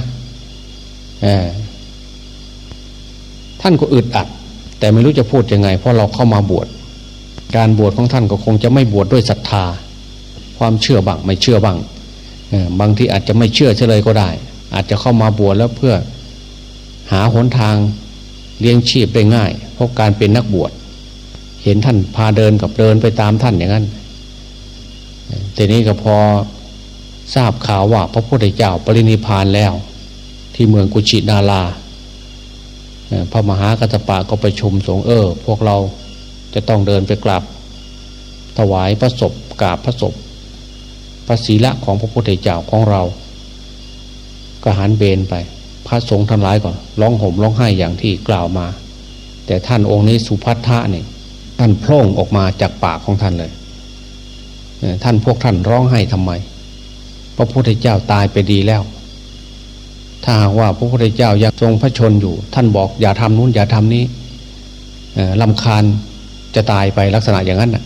ท่านก็อึดอัด แต่ไม่รู้จะพูดยังไง เพราะเราเข้ามาบวชการบวชของท่านก็คงจะไม่บวชดด้วยศรัทธา ความเชื่อบ้างไม่เชื่อบ้างบางทีอาจจะไม่เชื่อเฉลยก็ได้ อาจจะเข้ามาบวชแล้วเพื่อหาหนทางเลี้ยงชีพได้ง่าย เพราะการเป็นนักบวช เห็นท่านพาเดินกับเดินไปตามท่านอย่างนั้นทีนี้ก็พอทราบข่าวว่าพระพุทธเจ้าปรินิพานแล้ว ที่เมืองกุชินาลาพระมหากัตปะก็ไปชมสงเออ พวกเราจะต้องเดินไปกราบถวายพระศพกราบพระศพพระศีละของพระพุทธเจ้าของเรา ก็หันเบนไป พระสงฆ์ทั้งหลายก่อนร้องห่มร้องไห้อย่างที่กล่าวมา แต่ท่านองค์นี้สุพัทธะเนี่ย ท่านโพล่งออกมาจากปากของท่านเลย ท่านพวกท่านร้องไห้ทำไม พระพุทธเจ้าตายไปดีแล้ว ถ้าว่าพระพุทธเจ้ายังทรงพระชนอยู่ ท่านบอกอย่าทำนู้นอย่าทำนี้ลำคาญจะตายไปลักษณะอย่างนั้นน่ะ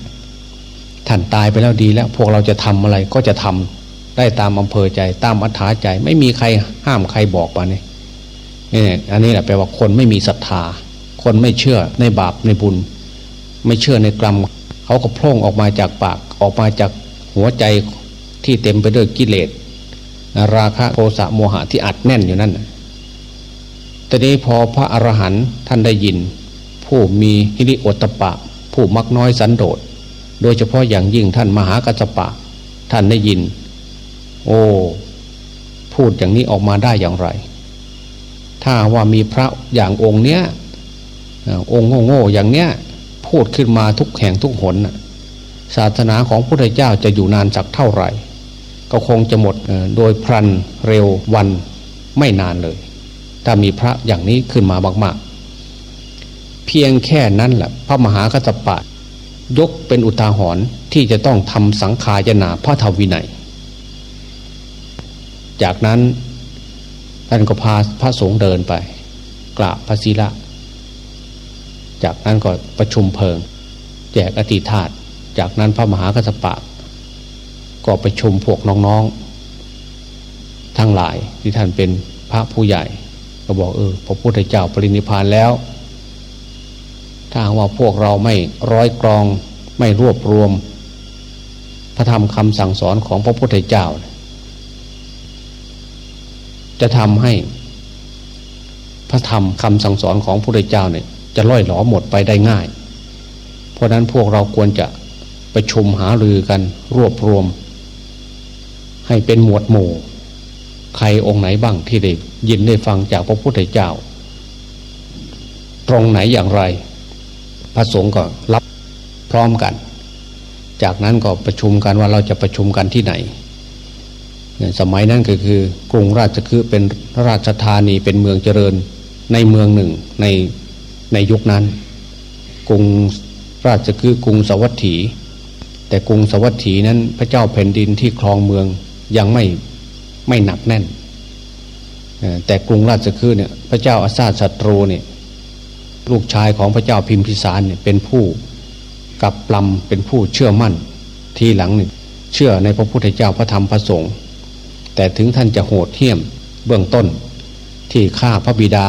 ท่านตายไปแล้วดีแล้ว พวกเราจะทำอะไรก็จะทำได้ตามอำเภอใจตามอัธยาใจ ไม่มีใครห้ามใครบอกมาเนี่ยนี่อันนี้แหละแปลว่าคนไม่มีศรัทธา คนไม่เชื่อในบาปในบุญ ไม่เชื่อในกรรมเขาก็พร่งออกมาจากปากออกมาจากหัวใจที่เต็มไปด้วยกิเลสราคะโทสะโมหะที่อัดแน่นอยู่นั่นแต่นี้พอพระอรหันต์ท่านได้ยิน ผู้มีฮิริโอตปะ ผู้มักน้อยสันโดษโดยเฉพาะอย่างยิ่งท่านมหากัจจปะ ท่านได้ยิน โอ้พูดอย่างนี้ออกมาได้อย่างไร ถ้าว่ามีพระอย่างองค์เนี้ยองค์โง่ๆอย่างเนี้ย พูดขึ้นมาทุกแห่งทุกหนศาสนาของพระพุทธเจ้าจะอยู่นานสักเท่าไหร่ ก็คงจะหมดโดยพลันเร็ววันไม่นานเลย ถ้ามีพระอย่างนี้ขึ้นมามากๆ เพียงแค่นั้นแหละพระมหากัสปะยกเป็นอุทาหรณ์ที่จะต้องทำสังขายนาพระทวินัย จากนั้นท่านก็พาพระสงฆ์เดินไป กราบพระศิละ จากนั้นก็ประชุมเพลิง แจกอธิธาตจากนั้นพระมหากัสปะ ก็ไปชมพวกน้องๆ ทั้งหลายที่ท่านเป็นพระผู้ใหญ่ ก็บอกเออพระพุทธเจ้าปรินิพานแล้ว ถ้าว่าพวกเราไม่ร้อยกรองไม่รวบรวม พระธรรมคำสั่งสอนของพระพุทธเจ้า จะทำให้พระธรรมคำสั่งสอนของพระพุทธเจ้าเนี่ย จะล่อยหลอหมดไปได้ง่าย เพราะนั้นพวกเราควรจะประชุมหารือกันรวบรวม ให้เป็นหมวดหมู่ ใครองค์ไหนบ้างที่ได้ยินได้ฟังจากพระพุทธเจ้า ตรงไหนอย่างไร พระสงฆ์ก็รับพร้อมกัน จากนั้นก็ประชุมกันว่าเราจะประชุมกันที่ไหนสมัยนั้นก็คือกรุงราชคือเป็นราชธานีเป็นเมืองเจริญในเมืองหนึ่งใน ในยุคนั้น กรุงราชคือกรุงสวัสถี แต่กรุงสวัสถีนั้นพระเจ้าแผ่นดินที่ครองเมืองยังไม่ไม่หนักแน่น แต่กรุงราชคือเนี่ยพระเจ้าอาซาศัตรูเนี่ยลูกชายของพระเจ้าพิมพิสารเนี่ยเป็นผู้กับปลำเป็นผู้เชื่อมั่นทีหลังหนึ่งเชื่อในพระพุทธเจ้าพระธรรมพระสงฆ์แต่ถึงท่านจะโหดเหี้ยมเบื้องต้นที่ฆ่าพระบิดา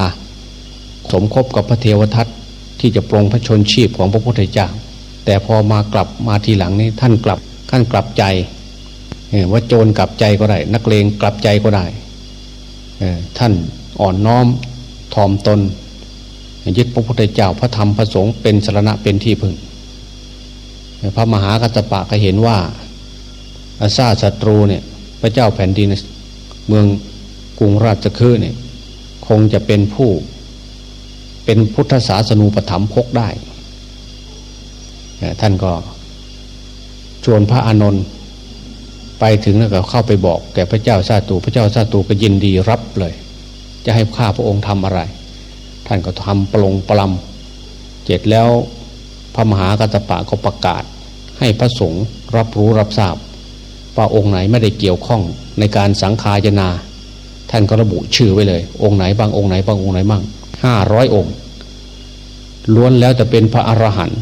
สมคบกับพระเทวทัตที่จะปรงพระชนชีพของพระพุทธเจ้า แต่พอมากลับมาทีหลังนี้ท่านกลับท่านกลับใจว่าโจรกลับใจก็ได้ นักเลงกลับใจก็ได้ท่านอ่อนน้อมทอมตน ยึดพระพุทธเจ้าพระธรรมพระสงฆ์เป็นสรณะเป็นที่พึ่ง พระมหากัตปะก็เห็นว่าอาซาศัตรูเนี่ยพระเจ้าแผ่นดินเมืองกรุงราชคือเนี่ยคงจะเป็นผู้ เป็นพุทธศาสนูปถัมภกได้ ท่านก็ชวนพระอานนท์ไปถึงแล้วก็เข้าไปบอกแก่พระเจ้าซาตู พระเจ้าซาตูก็ยินดีรับเลย จะให้ข้าพระองค์ทำอะไร ท่านก็ทำปลงปลำเจ็ดแล้วพระมหากัตปะก็ประกาศ ให้พระสงฆ์รับรู้รับทราบว่าองค์ไหนไม่ได้เกี่ยวข้องในการสังขายนา ท่านก็ระบุชื่อไว้เลย องค์ไหนบางองค์ไหนบางองค์ไหนบ้างห้าร้อยองค์ ล้วนแล้วจะเป็นพระอรหันต์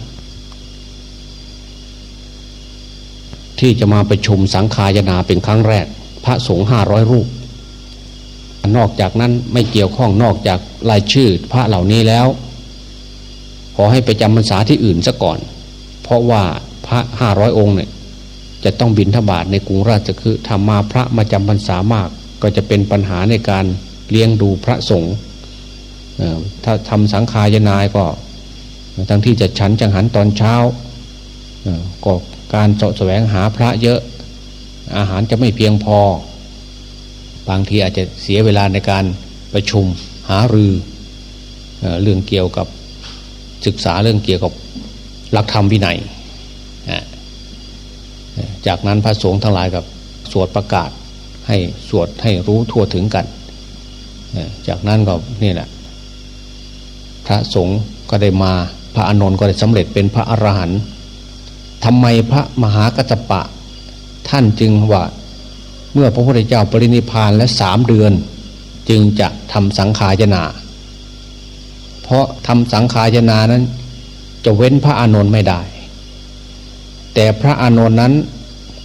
ที่จะมาประชุมสังขายนาเป็นครั้งแรก พระสงฆ์ห้าร้อยรูป นอกจากนั้นไม่เกี่ยวข้องนอกจากรายชื่อพระเหล่านี้แล้ว ขอให้ไปจำพรรษาที่อื่นซะก่อน เพราะว่าพระห้าร้อยองค์เนี่ยจะต้องบินทบาทในกรุงราชคือทำมาพระมาจำพรรษามาก ก็จะเป็นปัญหาในการเลี้ยงดูพระสงฆ์ถ้าทำสังขายนายก็ ทั้งที่จะฉันจังหันตอนเช้าก็การเสาะแสวงหาพระเยอะ อาหารจะไม่เพียงพอ บางทีอาจจะเสียเวลาในการประชุมหารือเรื่องเกี่ยวกับศึกษาเรื่องเกี่ยวกับหลักธรรมวินัย จากนั้นพระสงฆ์ทั้งหลายกับสวดประกาศให้สวดให้รู้ทั่วถึงกัน จากนั้นก็นี่แหละพระสงฆ์ก็ได้มา พระอานนท์ก็ได้สำเร็จเป็นพระอรหันต์ทำไมพระมหากัจจปะ ท่านจึงว่าเมื่อพระพุทธเจ้าปรินิพานและสามเดือน จึงจะทำสังขายนา เพราะทำสังขายนานั้น จะเว้นพระอานนท์ไม่ได้ แต่พระอานนท์นั้น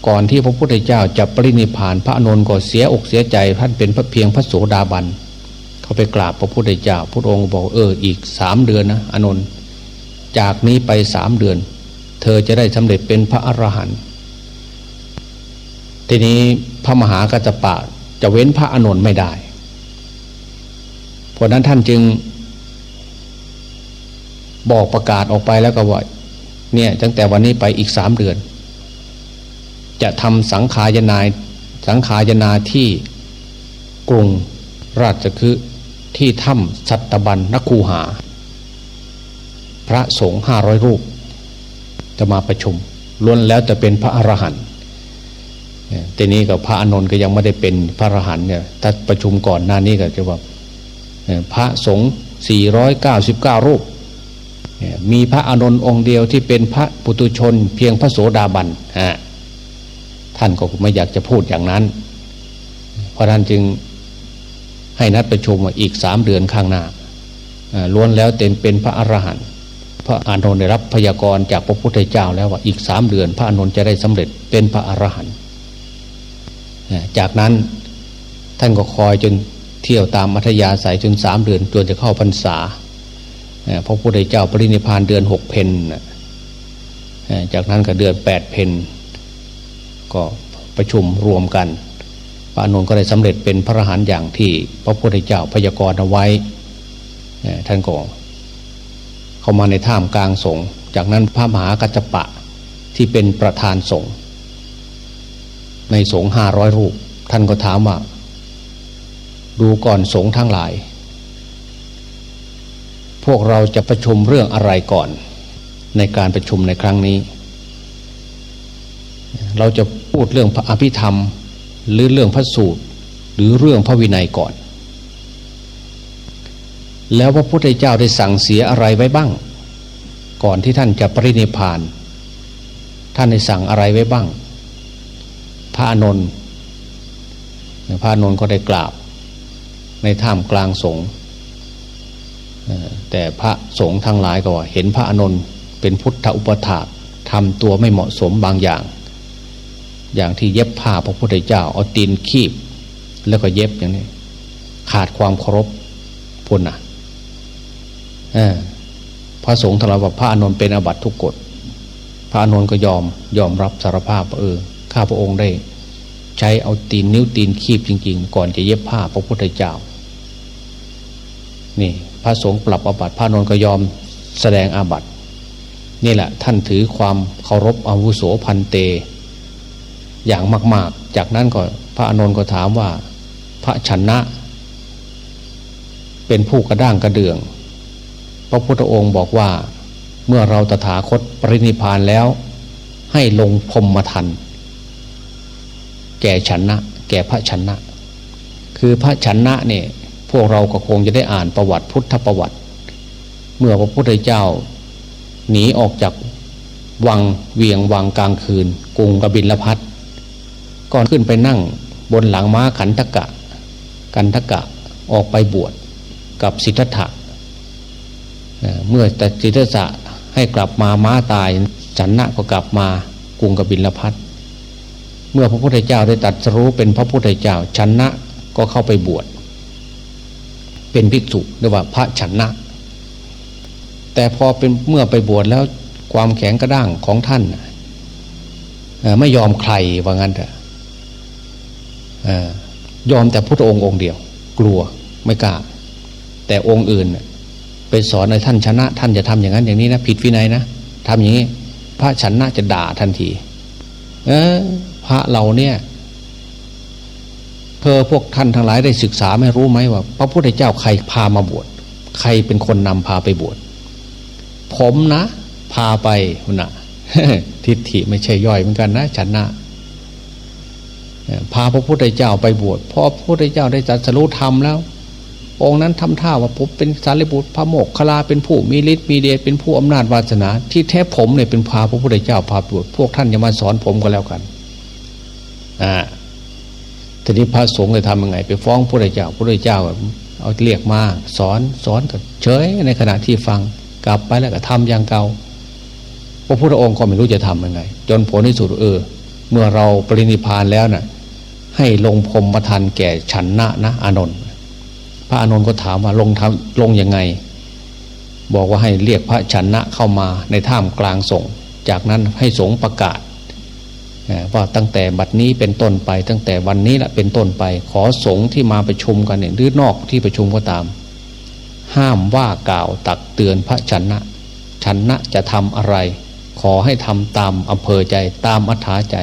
ก่อนที่พระพุทธเจ้าจะปรินิพานพระอานนท์ก็เสียอกเสียใจท่านเป็นพระเพียงพระโสดาบันเขาไปกราบพระพุทธเจ้าพระองค์บอกเอออีกสามเดือนนะอานนท์ จากนี้ไปสามเดือน เธอจะได้สำเร็จเป็นพระอรหันต์ทีนี้พระมหากัจจปะจะเว้นพระอนนท์ไม่ได้ เพราะนั้นท่านจึงบอกประกาศออกไปแล้วก็ว่าเนี่ยตั้งแต่วันนี้ไปอีกสามเดือน จะทำสังขายนายสังขายนาที่กรุงราชคือที่ถ้ำสัตบันนคูหา พระสงฆ์ห้าร้อยรูป จะมาประชุมล้วนแล้วจะเป็นพระอรหันต์ทีนี้กับพระอานนท์ก็ยังไม่ได้เป็นพระอรหันต์เนี่ยถ้าประชุมก่อนหน้านี้ก็จะว่าพระสงฆ์499 รูป มีพระอานนท์องค์เดียวที่เป็นพระปุตุชน เพียงพระโสดาบันฮะท่านก็ไม่อยากจะพูดอย่างนั้น เพราะท่านจึงให้นัดประชุมอีกสามเดือนข้างหน้าล้วนแล้วเต็มเป็นพระอรหันต์ พระอานนท์ได้รับพยากรณ์จากพระพุทธเจ้าแล้วว่าอีกสามเดือน พระอานนท์จะได้สำเร็จเป็นพระอรหันต์จากนั้นท่านก็คอยจนเที่ยวตามมัธยาสายจนสามเดือนจนจะเข้าพรรษาพระพุทธเจ้าปรินิพานเดือนหกเพนจากนั้นก็เดือนแปดเพนก็ประชุมรวมกันพระอนุนก็ได้สำเร็จเป็นพระอรหันต์อย่างที่พระพุทธเจ้าพยากรณ์เอาไว้ท่านก็ เข้ามาในท่ามกลางสงฆ์จากนั้นพระมหากัจจปะที่เป็นประธานสงฆ์ในสงฆ์ห้าร้อยรูป ท่านก็ถามว่า ดูก่อนสงฆ์ทั้งหลาย พวกเราจะประชุมเรื่องอะไรก่อน ในการประชุมในครั้งนี้ เราจะพูดเรื่องพระอภิธรรม หรือเรื่องพระสูตร หรือเรื่องพระวินัยก่อน แล้วพระพุทธเจ้าได้สั่งเสียอะไรไว้บ้าง ก่อนที่ท่านจะปรินิพาน ท่านได้สั่งอะไรไว้บ้าง พระอนนท์พระอนนท์ก็ได้กราบ ในท่ามกลางสงฆ์แต่พระสงฆ์ทั้งหลายก็เห็นพระอนนท์เป็นพุทธอุปถากทำตัวไม่เหมาะสมบางอย่าง อย่างที่เย็บผ้าพระพุทธเจ้าเอาตีนคีบ แล้วก็เย็บอย่างนี้ ขาดความเคารพพุ่นอะ พระสงฆ์ทราว่าพระอานนท์เป็นอาบัติทุกกฎพระอานนท์ก็ยอมยอมรับสารภาพเออข้าพระองค์ได้ ใช้เอาตีนนิ้วตีนคีบจริง ๆ ก่อนจะเย็บผ้าพระพุทธเจ้า นี่ พระสงฆ์ปรับอาบัติพระนนท์ก็ยอมแสดงอาบัตินี่แหละท่านถือความเคารพอาวุโสพันเต อย่างมาก ๆ จากนั้นก็พระอานนท์ก็ถามว่า พระชนะ เป็นผู้กระด้างกระเดือง ระพุทธองค์บอกว่าเมื่อเราตถาคตปรินิพานแล้ว ให้ลงพรมทันแก่ชนะแก่พระชนะคือพระชนะเนี่ยพวกเราก็คงจะได้อ่านประวัติพุทธประวัติ เมื่อพระพุทธเจ้า หนีออกจากวังเวียงวังกลางคืนกรุงกบินลพัทก่อนขึ้นไปนั่งบนหลังม้าขันทกะ กันทกะออกไปบวชกับสิทธัตถะ เมื่อแต่สิทธัตถะให้กลับมาม้าตายจันนะก็กลับมากรุงกบินลพัทเมื่อพระพุทธเจ้าได้ตัดรู้เป็นพระพุทธเจ้าชันนะก็เข้าไปบวชเป็นภิกษุเรียกว่าพระชันนะ แต่พอเป็นเมื่อไปบวชแล้วความแข็งกระด้างของท่านไม่ยอมใครว่างั้นเถอะยอมแต่พระองค์องค์เดียว กลัวไม่กล้า แต่องค์อื่น ไปสอนในท่านชนะ ท่านจะทำอย่างนั้นอย่างนี้นะผิดวินัยนะทำอย่างนี้พระชนะจะด่าทันที เออพระเราเนี่ยเพอพวกท่านทั้งหลายได้ศึกษาไม่รู้ไหมว่า พระพุทธเจ้าใครพามาบวชใครเป็นคนนำพาไปบวชผมนะ พาไปคุณนะทิฏฐิไม่ใช่ย่อยเหมือนกันนะฉันนะพาพระพุทธเจ้าไปบวชพอพระพุทธเจ้าได้จัดสรุธรรมแล้ว องค์นั้นทำท่าว่าผมเป็นสารีบุตรพระโมกขลาเป็นผู้มีฤทธิ์มีเดชเป็นผู้อำนาจวาสนา ที่แท้ผมเนี่ยเป็นพาพระพุทธเจ้าพาบวชพวกท่านอย่ามาสอนผมก็แล้วกันอ่าทีนี้พระสงฆ์จะทำยังไง ไปฟ้องพระพุทธเจ้าพระพุทธเจ้าเอาเรียกมาสอนสอนก็เฉยในขณะที่ฟังกลับไปแล้วก็ทำอย่างเก่าพระพุทธองค์ก็ไม่รู้จะทํำยังไง จนผลที่สุดเออ เมื่อเราปรินิพานแล้วนะ่ะให้ลงพรมประทานแก่ฉันนะนะอานนท์ ระอานนท์ก็ถามว่าลงทำลงยังไง บอกว่าให้เรียกพระฉันะเข้ามาในถ้ำกลางสงจากนั้นให้สงประกาศว่าตั้งแต่บัดนี้เป็นต้นไป ตั้งแต่วันนี้แหละเป็นต้นไป ขอสงที่มาประชุมกันเนี่ยหรือนอกที่ประชุมก็ตาม ห้ามว่ากล่าวตักเตือนพระชนะชนะจะทำอะไร ขอให้ทำตามอำเภอใจตามอัธยาใจ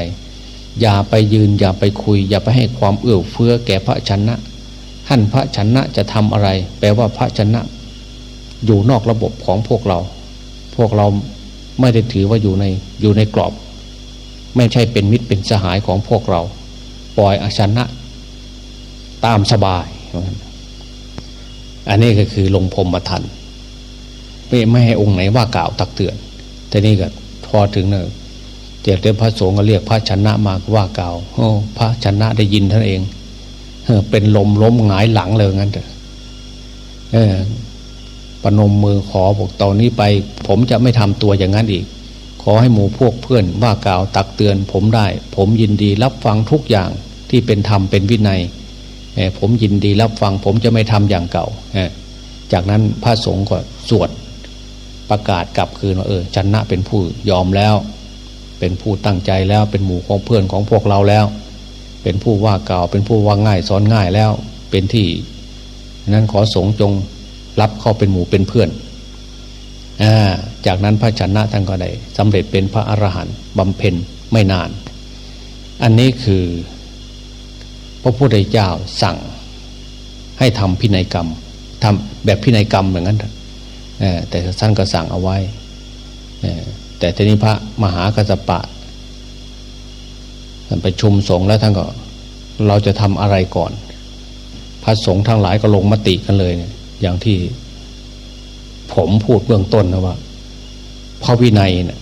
อย่าไปยืนอย่าไปคุย อย่าไปให้ความเอื้อเฟื้อแก่พระชนะ ท่านพระชนะจะทำอะไร แปลว่าพระชนะ อยู่นอกระบบของพวกเรา พวกเราไม่ได้ถือว่าอยู่ในอยู่ในกรอบ ไม่ใช่เป็นมิตรเป็นสหายของพวกเรา ปล่อยอาชนะ ตามสบาย อันนี้ก็คือลงพรมทันไม่ไม่ให้องค์ไหนว่ากล่าวตักเตือนแต่นี่ก็พอถึงเนอะเจียเรียพระสงฆ์ก็เรียกพระชนะมาว่ากล่าวโอ้พระชนะได้ยินท่านเอง เป็นลมล้มหงายหลังเลยงั้นเถอะเอปนมมือขอบอกตอนนี้ไป ผมจะไม่ทำตัวอย่างนั้นอีก ขอให้หมู่พวกเพื่อนว่ากล่าวตักเตือนผมได้ ผมยินดีรับฟังทุกอย่างที่เป็นธรรมเป็นวินัยผมยินดีรับฟัง ผมจะไม่ทำอย่างเก่า จากนั้นพระสงฆ์ก็สวดประกาศกลับคืนว่าเออชนะเป็นผู้ยอมแล้ว เป็นผู้ตั้งใจแล้วเป็นหมู่ของเพื่อนของพวกเราแล้ว เป็นผู้ว่าเก่าเป็นผู้ว่าง่ายสอนง่ายแล้วเป็นที่นั้นขอสงฆ์จงรับเข้าเป็นหมู่เป็นเพื่อนอจากนั้นพระชนะท่านก็ได้สำเร็จเป็นพระอรหันต์บำเพ็ญไม่นาน อันนี้คือ พระพุทธเจ้าสั่งให้ทำพินัยกรรมทำแบบพินัยกรรมเหมือนกันแต่ท่านก็สั่งเอาไว้แต่ทีนี้พระมหากัสปะ ท่านไปชุมสงฆ์แล้วท่านก็ เราจะทำอะไรก่อน พระสงฆ์ทั้งหลายก็ลงมติกันเลยเนี่ยอย่างที่ผมพูดเบื้องต้นนะว่า พระวินัยเนี่ย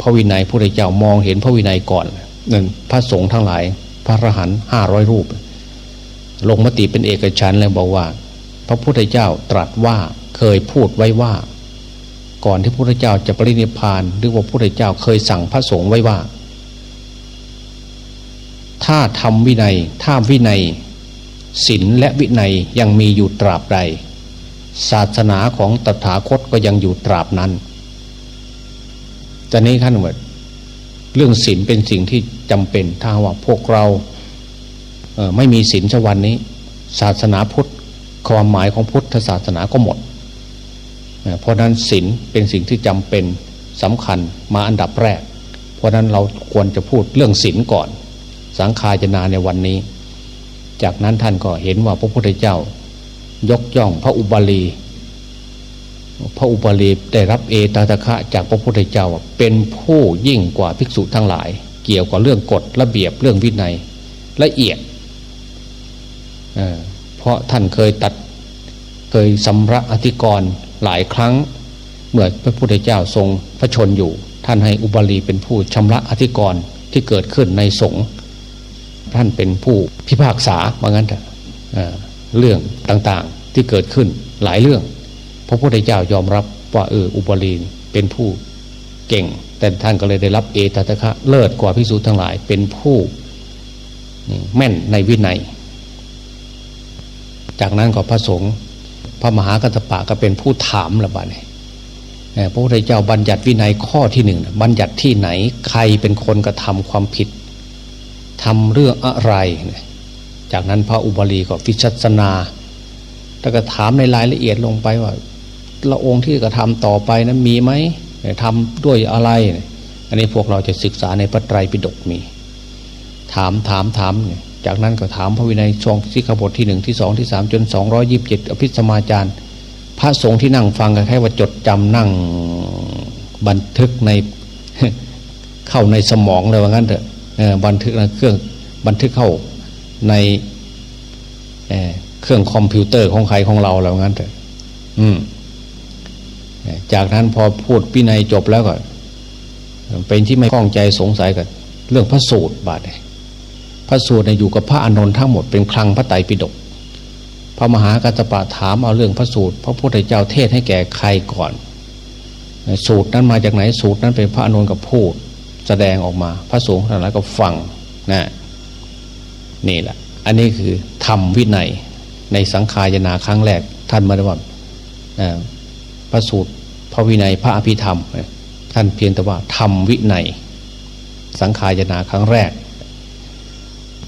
พระวินัยพระเจ้ามองเห็นพระวินัยก่อนนั่นพระสงฆ์ทั้งหลาย พระอรหันต์ห้าร้อยรูป ลงมติเป็นเอกฉันเลยบอกว่า พระพุทธเจ้าตรัสว่าเคยพูดไว้ว่า ก่อนที่พระพุทธเจ้าจะปรินิพานหรือว่าพระพุทธเจ้าเคยสั่งพระสงฆ์ไว้ว่า ถ้าทำวินัยถ้าวินัยศีลและวินัยยังมีอยู่ตราบใด ศาสนาของตถาคตก็ยังอยู่ตราบนั้นจะนี้ท่านว่าเรื่องศีลเป็นสิ่งที่จำเป็นถ้าว่าพวกเราเไม่มีศีลชวันนี้ ศาสนาพุทธความหมายของพุทธศาสนาก็หมดเพราะนั้นศีลเป็นสิ่งที่จำเป็นสำคัญมาอันดับแรก เพราะนั้นเราควรจะพูดเรื่องศีลก่อน สังขารนาในวันนี้ จากนั้นท่านก็เห็นว่าพระพุทธเจ้ายกย่องพระอุบาลี พระอุปาลีได้รับเอตตะคะจากพระพุทธเจ้าเป็นผู้ยิ่งกว่าภิกษุทั้งหลาย เกี่ยวกับเรื่องกฎระเบียบเรื่องวินัยละเอียดเเพราะท่านเคยตัดเคยสำระอธิกรณ์หลายครั้ง เมื่อพระพุทธเจ้าทรงพระชนอยู่ ท่านให้อุบาลีเป็นผู้ชำระอธิกรณ์ที่เกิดขึ้นในสงฆ์ ท่านเป็นผู้พิพากษาว่างั้นเถอะเรื่องต่างๆที่เกิดขึ้นหลายเรื่อง พระพุทธเจ้ายอมรับว่าเอออุบลีนเป็นผู้เก่ง แต่ท่านก็เลยได้รับเอตตะคะเลิศกว่าพิสูจน์ทั้งหลายเป็นผู้แม่นในวินัย จากนั้นก็พระสงฆ์พระมหากัตปะก็เป็นผู้ถามละบ้านี่พระพุทธเจ้าบัญญัติวินัยข้อที่หนึ่งบัญญัติที่ไหนใครเป็นคนกระทำความผิด ทำเรื่องอะไร จากนั้นพระอุบาลีก็พิชัสนาแล้วก็ถามในรายละเอียดลงไปว่าละองค์ที่กระทาต่อไปนั้นมีไหมทำด้วยอะไร อันนี้พวกเราจะศึกษาในพระไตรปิฎกมี ถามถามถามจากนั้นก็ถามพระวินัยช่องสิกขบทที่หนึ่งที่สองที่สามจนสองร้อยิบเจ็ดอภิสมาจารย์ พระสงฆ์ที่นั่งฟังกันแค่ว่าจดจำนั่งบันทึกในเข้าในสมองเลยว่างั้นเถอะ บันทึกในเครื่องบันทึกเข้าในเครื่องคอมพิวเตอร์ของใครของเราแล้วงั้นเถอะอืมจากนั้นพอพูดพินัยจบแล้วก็ เป็นที่ไม่ข้องใจสงสัยกันเรื่องพระสูตรบาดพระสูตรอยู่กับพระอานนท์ทั้งหมดเป็นคลังพระไตรปิฎกพระมหากัตปะถามเอาเรื่องพระสูตร พระพุทธเจ้าเทศให้แก่ใครก่อน สูตรนั้นมาจากไหนสูตรนั้นเป็นพระอานนท์กับพูด แสดงออกมา พระสงฆ์ทั้งหลายก็ฟังนะนี่แหละ อันนี้คือธรรมวินัยในสังขายนาครั้งแรก ท่านมาได้ว่าพระสูตรพระวินัยพระอภิธรรม ท่านเพียงแต่ว่าทำวินัย สังขายนาครั้งแรก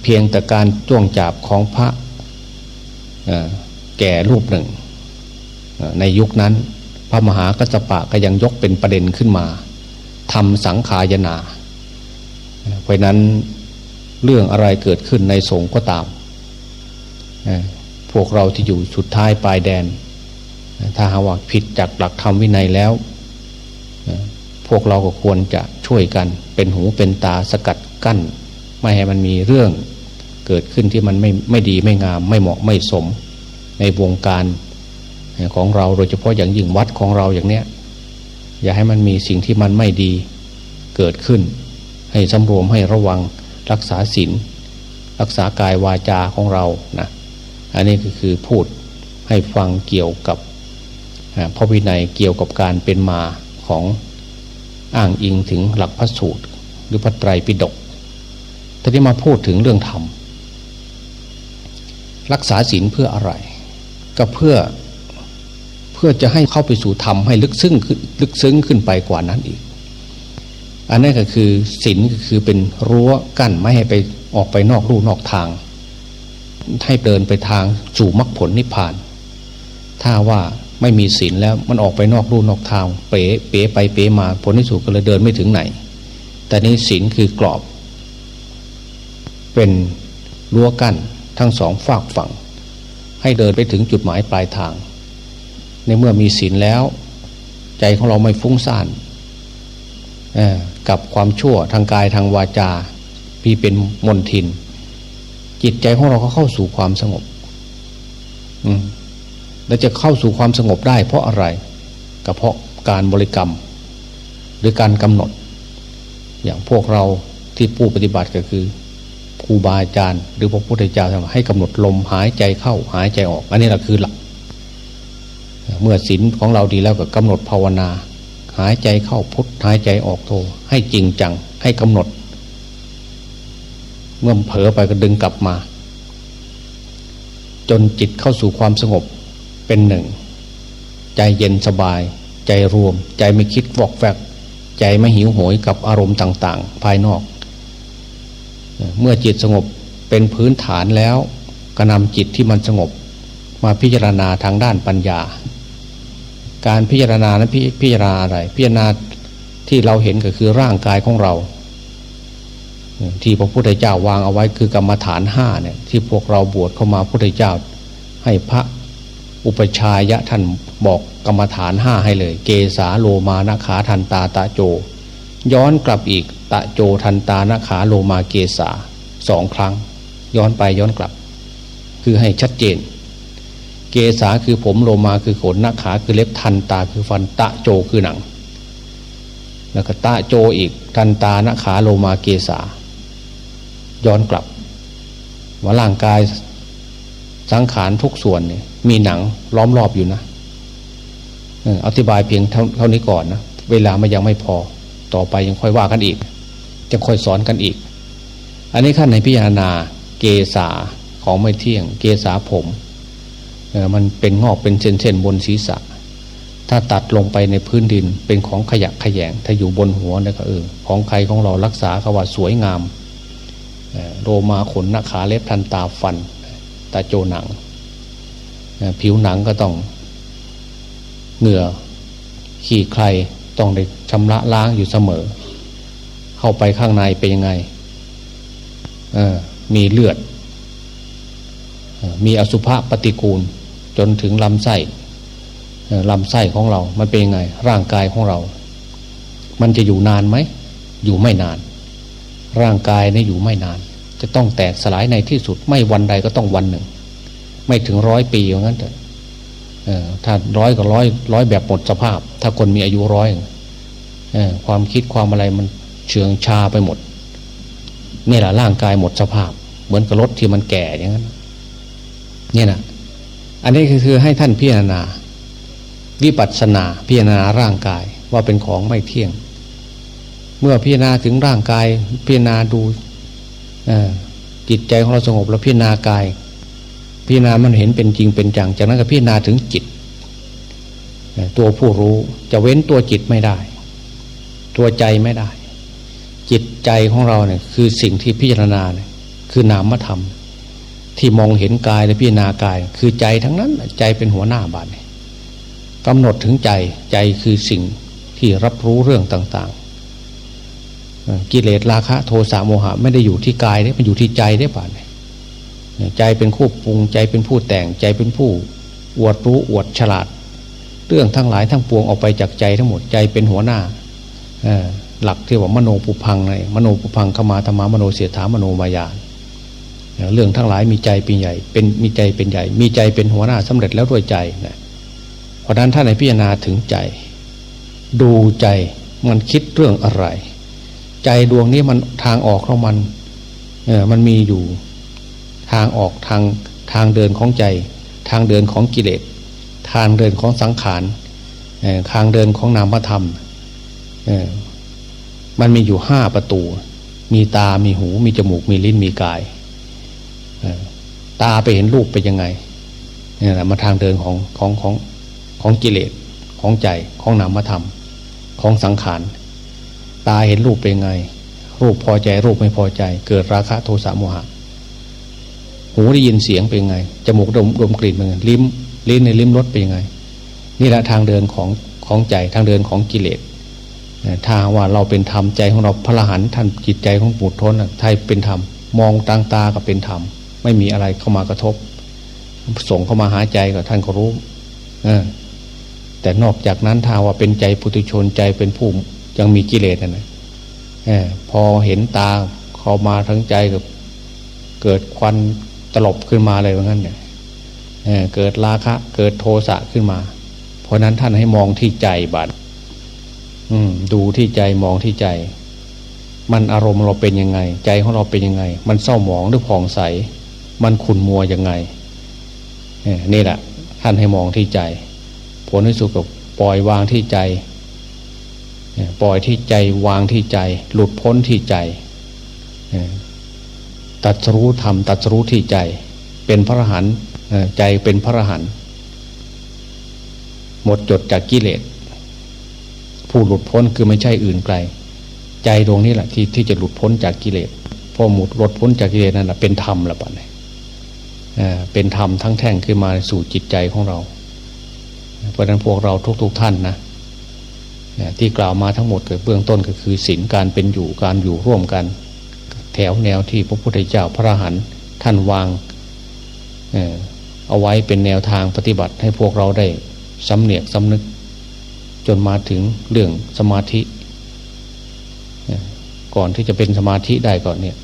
เพียงแต่การจ้วงจับของพระแก่รูปหนึ่ง ในยุคนั้น พระมหากัจจปะก็ยังยกเป็นประเด็นขึ้นมา ทำสังขายนาเพราะนั้นเรื่องอะไรเกิดขึ้นในสงฆ์ก็ตาม พวกเราที่อยู่สุดท้ายปลายแดน ถ้าหาว่าผิดจากหลักธรรมวินัยแล้ว พวกเราก็ควรจะช่วยกันเป็นหูเป็นตาสกัดกั้น ไม่ให้มันมีเรื่องเกิดขึ้นที่มันไม่ไม่ดีไม่งาม ไม่เหมาะไม่สม ในวงการของเราโดยเฉพาะอย่างยิ่งวัดของเราอย่างเนี้ย อย่าให้มันมีสิ่งที่มันไม่ดีเกิดขึ้น ให้สำรวมให้ระวังรักษาศีลรักษากายวาจาของเรานะอันนี้ก็คือพูดให้ฟังเกี่ยวกับพระวินัยเกี่ยวกับการเป็นมาของอ้างอิงถึงหลักพระสูตร หรือพระไตรปิฎกทีนี้มาพูดถึงเรื่องธรรม รักษาศีลเพื่ออะไร ก็เพื่อ พื่อจะให้เข้าไปสู่ธรรมให้ลึกซึ้งลึกซึ้งขึ้นไปกว่านั้นอีก อันนั้นก็คือศีลก็คือเป็นรั้วกั้นไม่ให้ไปออกไปนอกลู่นอกทาง ให้เดินไปทางสู่มรรคผลนิพพาน ถ้าว่าไม่มีศีลแล้วมันออกไปนอกรูนอกทาง เป๋เป๋ไปเป๋มาผลที่สุดก็เลยเดินไม่ถึงไหน แต่นี้ศีลคือกรอบ เป็นรั้วกั้นทั้งสองฝากฝั่ง ให้เดินไปถึงจุดหมายปลายทาง ในเมื่อมีศีลแล้ว ใจของเราไม่ฟุ้งซ่านกับความชั่วทางกายทางวาจาพี่เป็นมนทิน จิตใจของเราก็เข้าสู่ความสงบอืมเราจะเข้าสู่ความสงบได้ เพราะอะไรก็เพราะการบริกรรม หรือการกำหนด อย่างพวกเราที่ผู้ปฏิบัติก็คือครูบาอาจารย์ หรือพระพุทธเจ้าให้กำหนดลมหายใจเข้าหายใจออก อันนี้แหละคือหลัก เมื่อศีลของเราดีแล้วก็กำหนดภาวนา หายใจเข้าพุทหายใจออกโทให้จริงจัง ให้กำหนด เมื่อเผลอไปก็ดึงกลับมา จนจิตเข้าสู่ความสงบเป็นหนึ่ง ใจเย็นสบาย ใจรวม ใจไม่คิดวอกแวก ใจไม่หิวโหยกับอารมณ์ต่าง ๆ ภายนอก เมื่อจิตสงบเป็นพื้นฐานแล้วก็นำจิตที่มันสงบมาพิจารณาทางด้านปัญญา การพิจารณานั้นพิจารณาอะไร พิจารณาที่เราเห็นก็คือร่างกายของเรา ที่พระพุทธเจ้าวางเอาไว้คือกรรมฐานห้าเนี่ยที่พวกเราบวชเข้ามาพุทธเจ้า ให้พระอุปชายะท่านบอกกรรมฐานห้าให้เลย เกสาโลมานาขาทันตาตะโจ ย้อนกลับอีกตะโจทันตานาขาโลมาเกสาสองครั้ง ย้อนไปย้อนกลับ คือให้ชัดเจน เกสาคือผมโลมาคือขนนาขาคือเล็บทันตาคือฟันตะโจคือหนัง แล้วก็ตะโจอีกทันตานาขาโลมาเกสาย้อนกลับ ว่าร่างกายสังขารทุกส่วนเนี่ยมีหนังล้อมรอบอยู่นะอธิบายเพียงเท่านี้ก่อนนะเวลามันยังไม่พอต่อไปยังค่อยว่ากันอีก จะค่อยสอนกันอีก อันนี้ขั้นในพิจารณาเกษาของไม่เที่ยง เกษาผม มันเป็นงอกเป็นเส้นๆบนศีรษะ ถ้าตัดลงไปในพื้นดินเป็นของขยะขยง ถ้าอยู่บนหัวเนี่ยก็เออของใครของเรารักษาเขาว่าสวยงามโรมาขนหน้าขาเล็บทันตาฟันตาโจหนัง ผิวหนังก็ต้องเหงื่อขี้ใครต้องได้ชำระล้างอยู่เสมอ เข้าไปข้างในเป็นยังไงมีเลือด มีอสุภะปฏิกูล จนถึงลำไส้ลำไส้ของเรามันเป็นยังไง ร่างกายของเรา มันจะอยู่นานไหม อยู่ไม่นาน ร่างกายนี่อยู่ไม่นาน จะต้องแตกสลายในที่สุด ไม่วันใดก็ต้องวันหนึ่ง ไม่ถึงร้อยปีอย่างนั้นเถอะถ้าร้อยก็ร้อยร้อยแบบหมดสภาพ ถ้าคนมีอายุร้อยความคิดความอะไรมันเชืองชาไปหมดนี่แหละร่างกายหมดสภาพ เหมือนกับรถที่มันแก่อย่างนั้นนี่นะ อันนี้คือให้ท่านพิจารณา วิปัสสนาพิจารณาร่างกายว่าเป็นของไม่เที่ยง เมื่อพิจารณาถึงร่างกาย พิจารณาดูจิตใจของเราสงบแล้วพิจารณากาย พิจารณามันเห็นเป็นจริงเป็นจัง จากนั้นก็พิจารณาถึงจิต ตัวผู้รู้จะเว้นตัวจิตไม่ได้ ตัวใจไม่ได้ จิตใจของเราเนี่ยคือสิ่งที่พิจารณาเนี่ยคือนามธรรม ที่มองเห็นกายและพิจารณากาย คือใจทั้งนั้นใจเป็นหัวหน้าบาตรกำหนดถึงใจใจคือสิ่งที่รับรู้เรื่องต่างๆ กิเลสราคะโทสะโมหะ ไม่ได้อยู่ที่กายเนี่ยมันอยู่ที่ใจได้ป่ะเนี่ยใจเป็นผู้ปรุงใจเป็นผู้แต่งใจเป็นผู้อวดรู้อวดฉลาด เรื่องทั้งหลายทั้งปวงออกไปจากใจทั้งหมดใจเป็นหัวหน้าหลักที่ว่ามโนปุพังในมโนปุพังขมาธรรมามโนเสียถามโนมายา เรื่องทั้งหลายมีใจเป็นใหญ่ เป็นมีใจเป็นใหญ่ มีใจเป็นหัวหน้าสำเร็จแล้วด้วยใจนะเพราะนั้นท่านในพิจารณาถึงใจ ดูใจมันคิดเรื่องอะไร ใจดวงนี้มันทางออกของมันเออมันมีอยู่ทางออกทางทางเดินของใจ ทางเดินของกิเลสทางเดินของสังขารทางเดินของนามธรรมมันมีอยู่ห้าประตู มีตา มีหู มีจมูก มีลิ้น มีกาย ตาไปเห็นรูปไปยังไงนี่แหละมาทางเดินของของของของกิเลสของใจของนามธรรมของสังขาร ตาเห็นรูปเป็นไง รูปพอใจรูปไม่พอใจ เกิดราคะโทสะโมหะ หูได้ยินเสียงเป็นไง จมูกดมดมกลิ่นเป็นไงลิ้มลิ้นในลิ้มรสเป็นไง นี่แหละทางเดินของของใจทางเดินของกิเลสถ้าว่าเราเป็นธรรมใจของเราพระหันท่านจิตใจของปุถุชนไทยเป็นธรรมมองต่างตาก็เป็นธรรม ไม่มีอะไรเข้ามากระทบ ส่งเข้ามาหาใจก็ท่านก็รู้แต่นอกจากนั้นถ้าว่าเป็นใจปุถุชนใจเป็นผู้ยังมีกิเลสนะพอเห็นตาเข้ามาทั้งใจกับเกิดควันตลบขึ้นมาเลยว่างั้นเนี่ยเออเกิดราคะ เกิดโทสะขึ้นมา เพราะนั้นท่านให้มองที่ใจบัดดูที่ใจมองที่ใจ มันอารมณ์เราเป็นยังไง ใจของเราเป็นยังไง มันเศร้าหมองหรือผ่องใส มันขุนมัวยังไงนี่แหละ ท่านให้มองที่ใจ ผลที่สุดกับปล่อยวางที่ใจปล่อยที่ใจวางที่ใจ หลุดพ้นที่ใจตัดรู้ธรรมตัดรู้ที่ใจ เป็นพระหันใจเป็นพระหันหมดจดจากกิเลส ผู้หลุดพ้นคือไม่ใช่อื่นไกล ใจดวงนี้แหละที่ที่จะหลุดพ้นจากกิเลสพอหมดหลุดพ้นจากกิเลสนั่นแหละเป็นธรรมละปะเนี่ย เป็นธรรมทั้งแท่งขึ้นมาสู่จิตใจของเรา เพราะนั้นพวกเราทุกๆทท่านนะที่กล่าวมาทั้งหมดเกิดเบื้องต้นก็คือศีลการเป็นอยู่การอยู่ร่วมกัน แถวแนวที่พระพุทธเจ้าพระหันท่านวางเเอาไว้เป็นแนวทางปฏิบัติให้พวกเราได้สำเนียกสำนึก จนมาถึงเรื่องสมาธิ ก่อนที่จะเป็นสมาธิได้ก่อนเนี่ย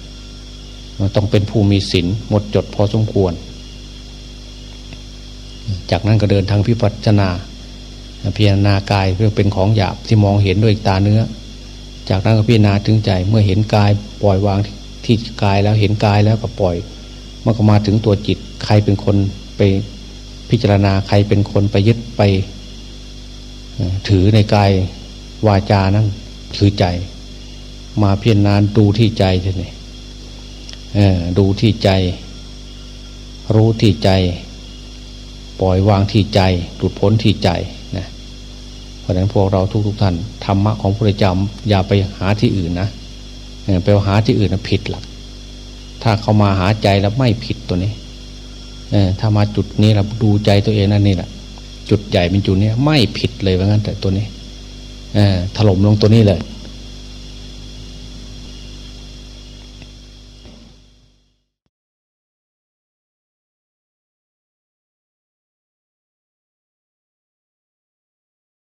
ต้องเป็นผู้มีศีลหมดจดพอสมควร จากนั้นก็เดินทางพิปัจนาพิจารณากายเพื่อเป็นของหยาบที่มองเห็นด้วยตาเนื้อ จากนั้นก็พิจารณาถึงใจเมื่อเห็นกายปล่อยวางที่กายแล้วเห็นกายแล้วก็ปล่อยมันก็มาถึงตัวจิตใครเป็นคนไปพิจารณาใครเป็นคนไปยึดไป ถือในกายวาจานั้นคือใจ มาพิจารณาดูที่ใจทีนี้ ดูที่ใจ รู้ที่ใจ ปล่อยวางที่ใจ หลุดพ้นที่ใจนะเพราะฉะนั้นพวกเราทุกๆทท่านธรรมะของพระเจ้าอย่าไปหาที่อื่นนะไปหาที่อื่นนะผิดหลัก ถ้าเขามาหาใจแล้วไม่ผิดตัวนี้ถ้ามาจุดนี้เราดูใจตัวเองนั่นนี่แหละจุดใหญ่เป็นจุดนี้ไม่ผิดเลยว่างั้นแต่ตัวนี้ถล่มลงตัวนี้เลย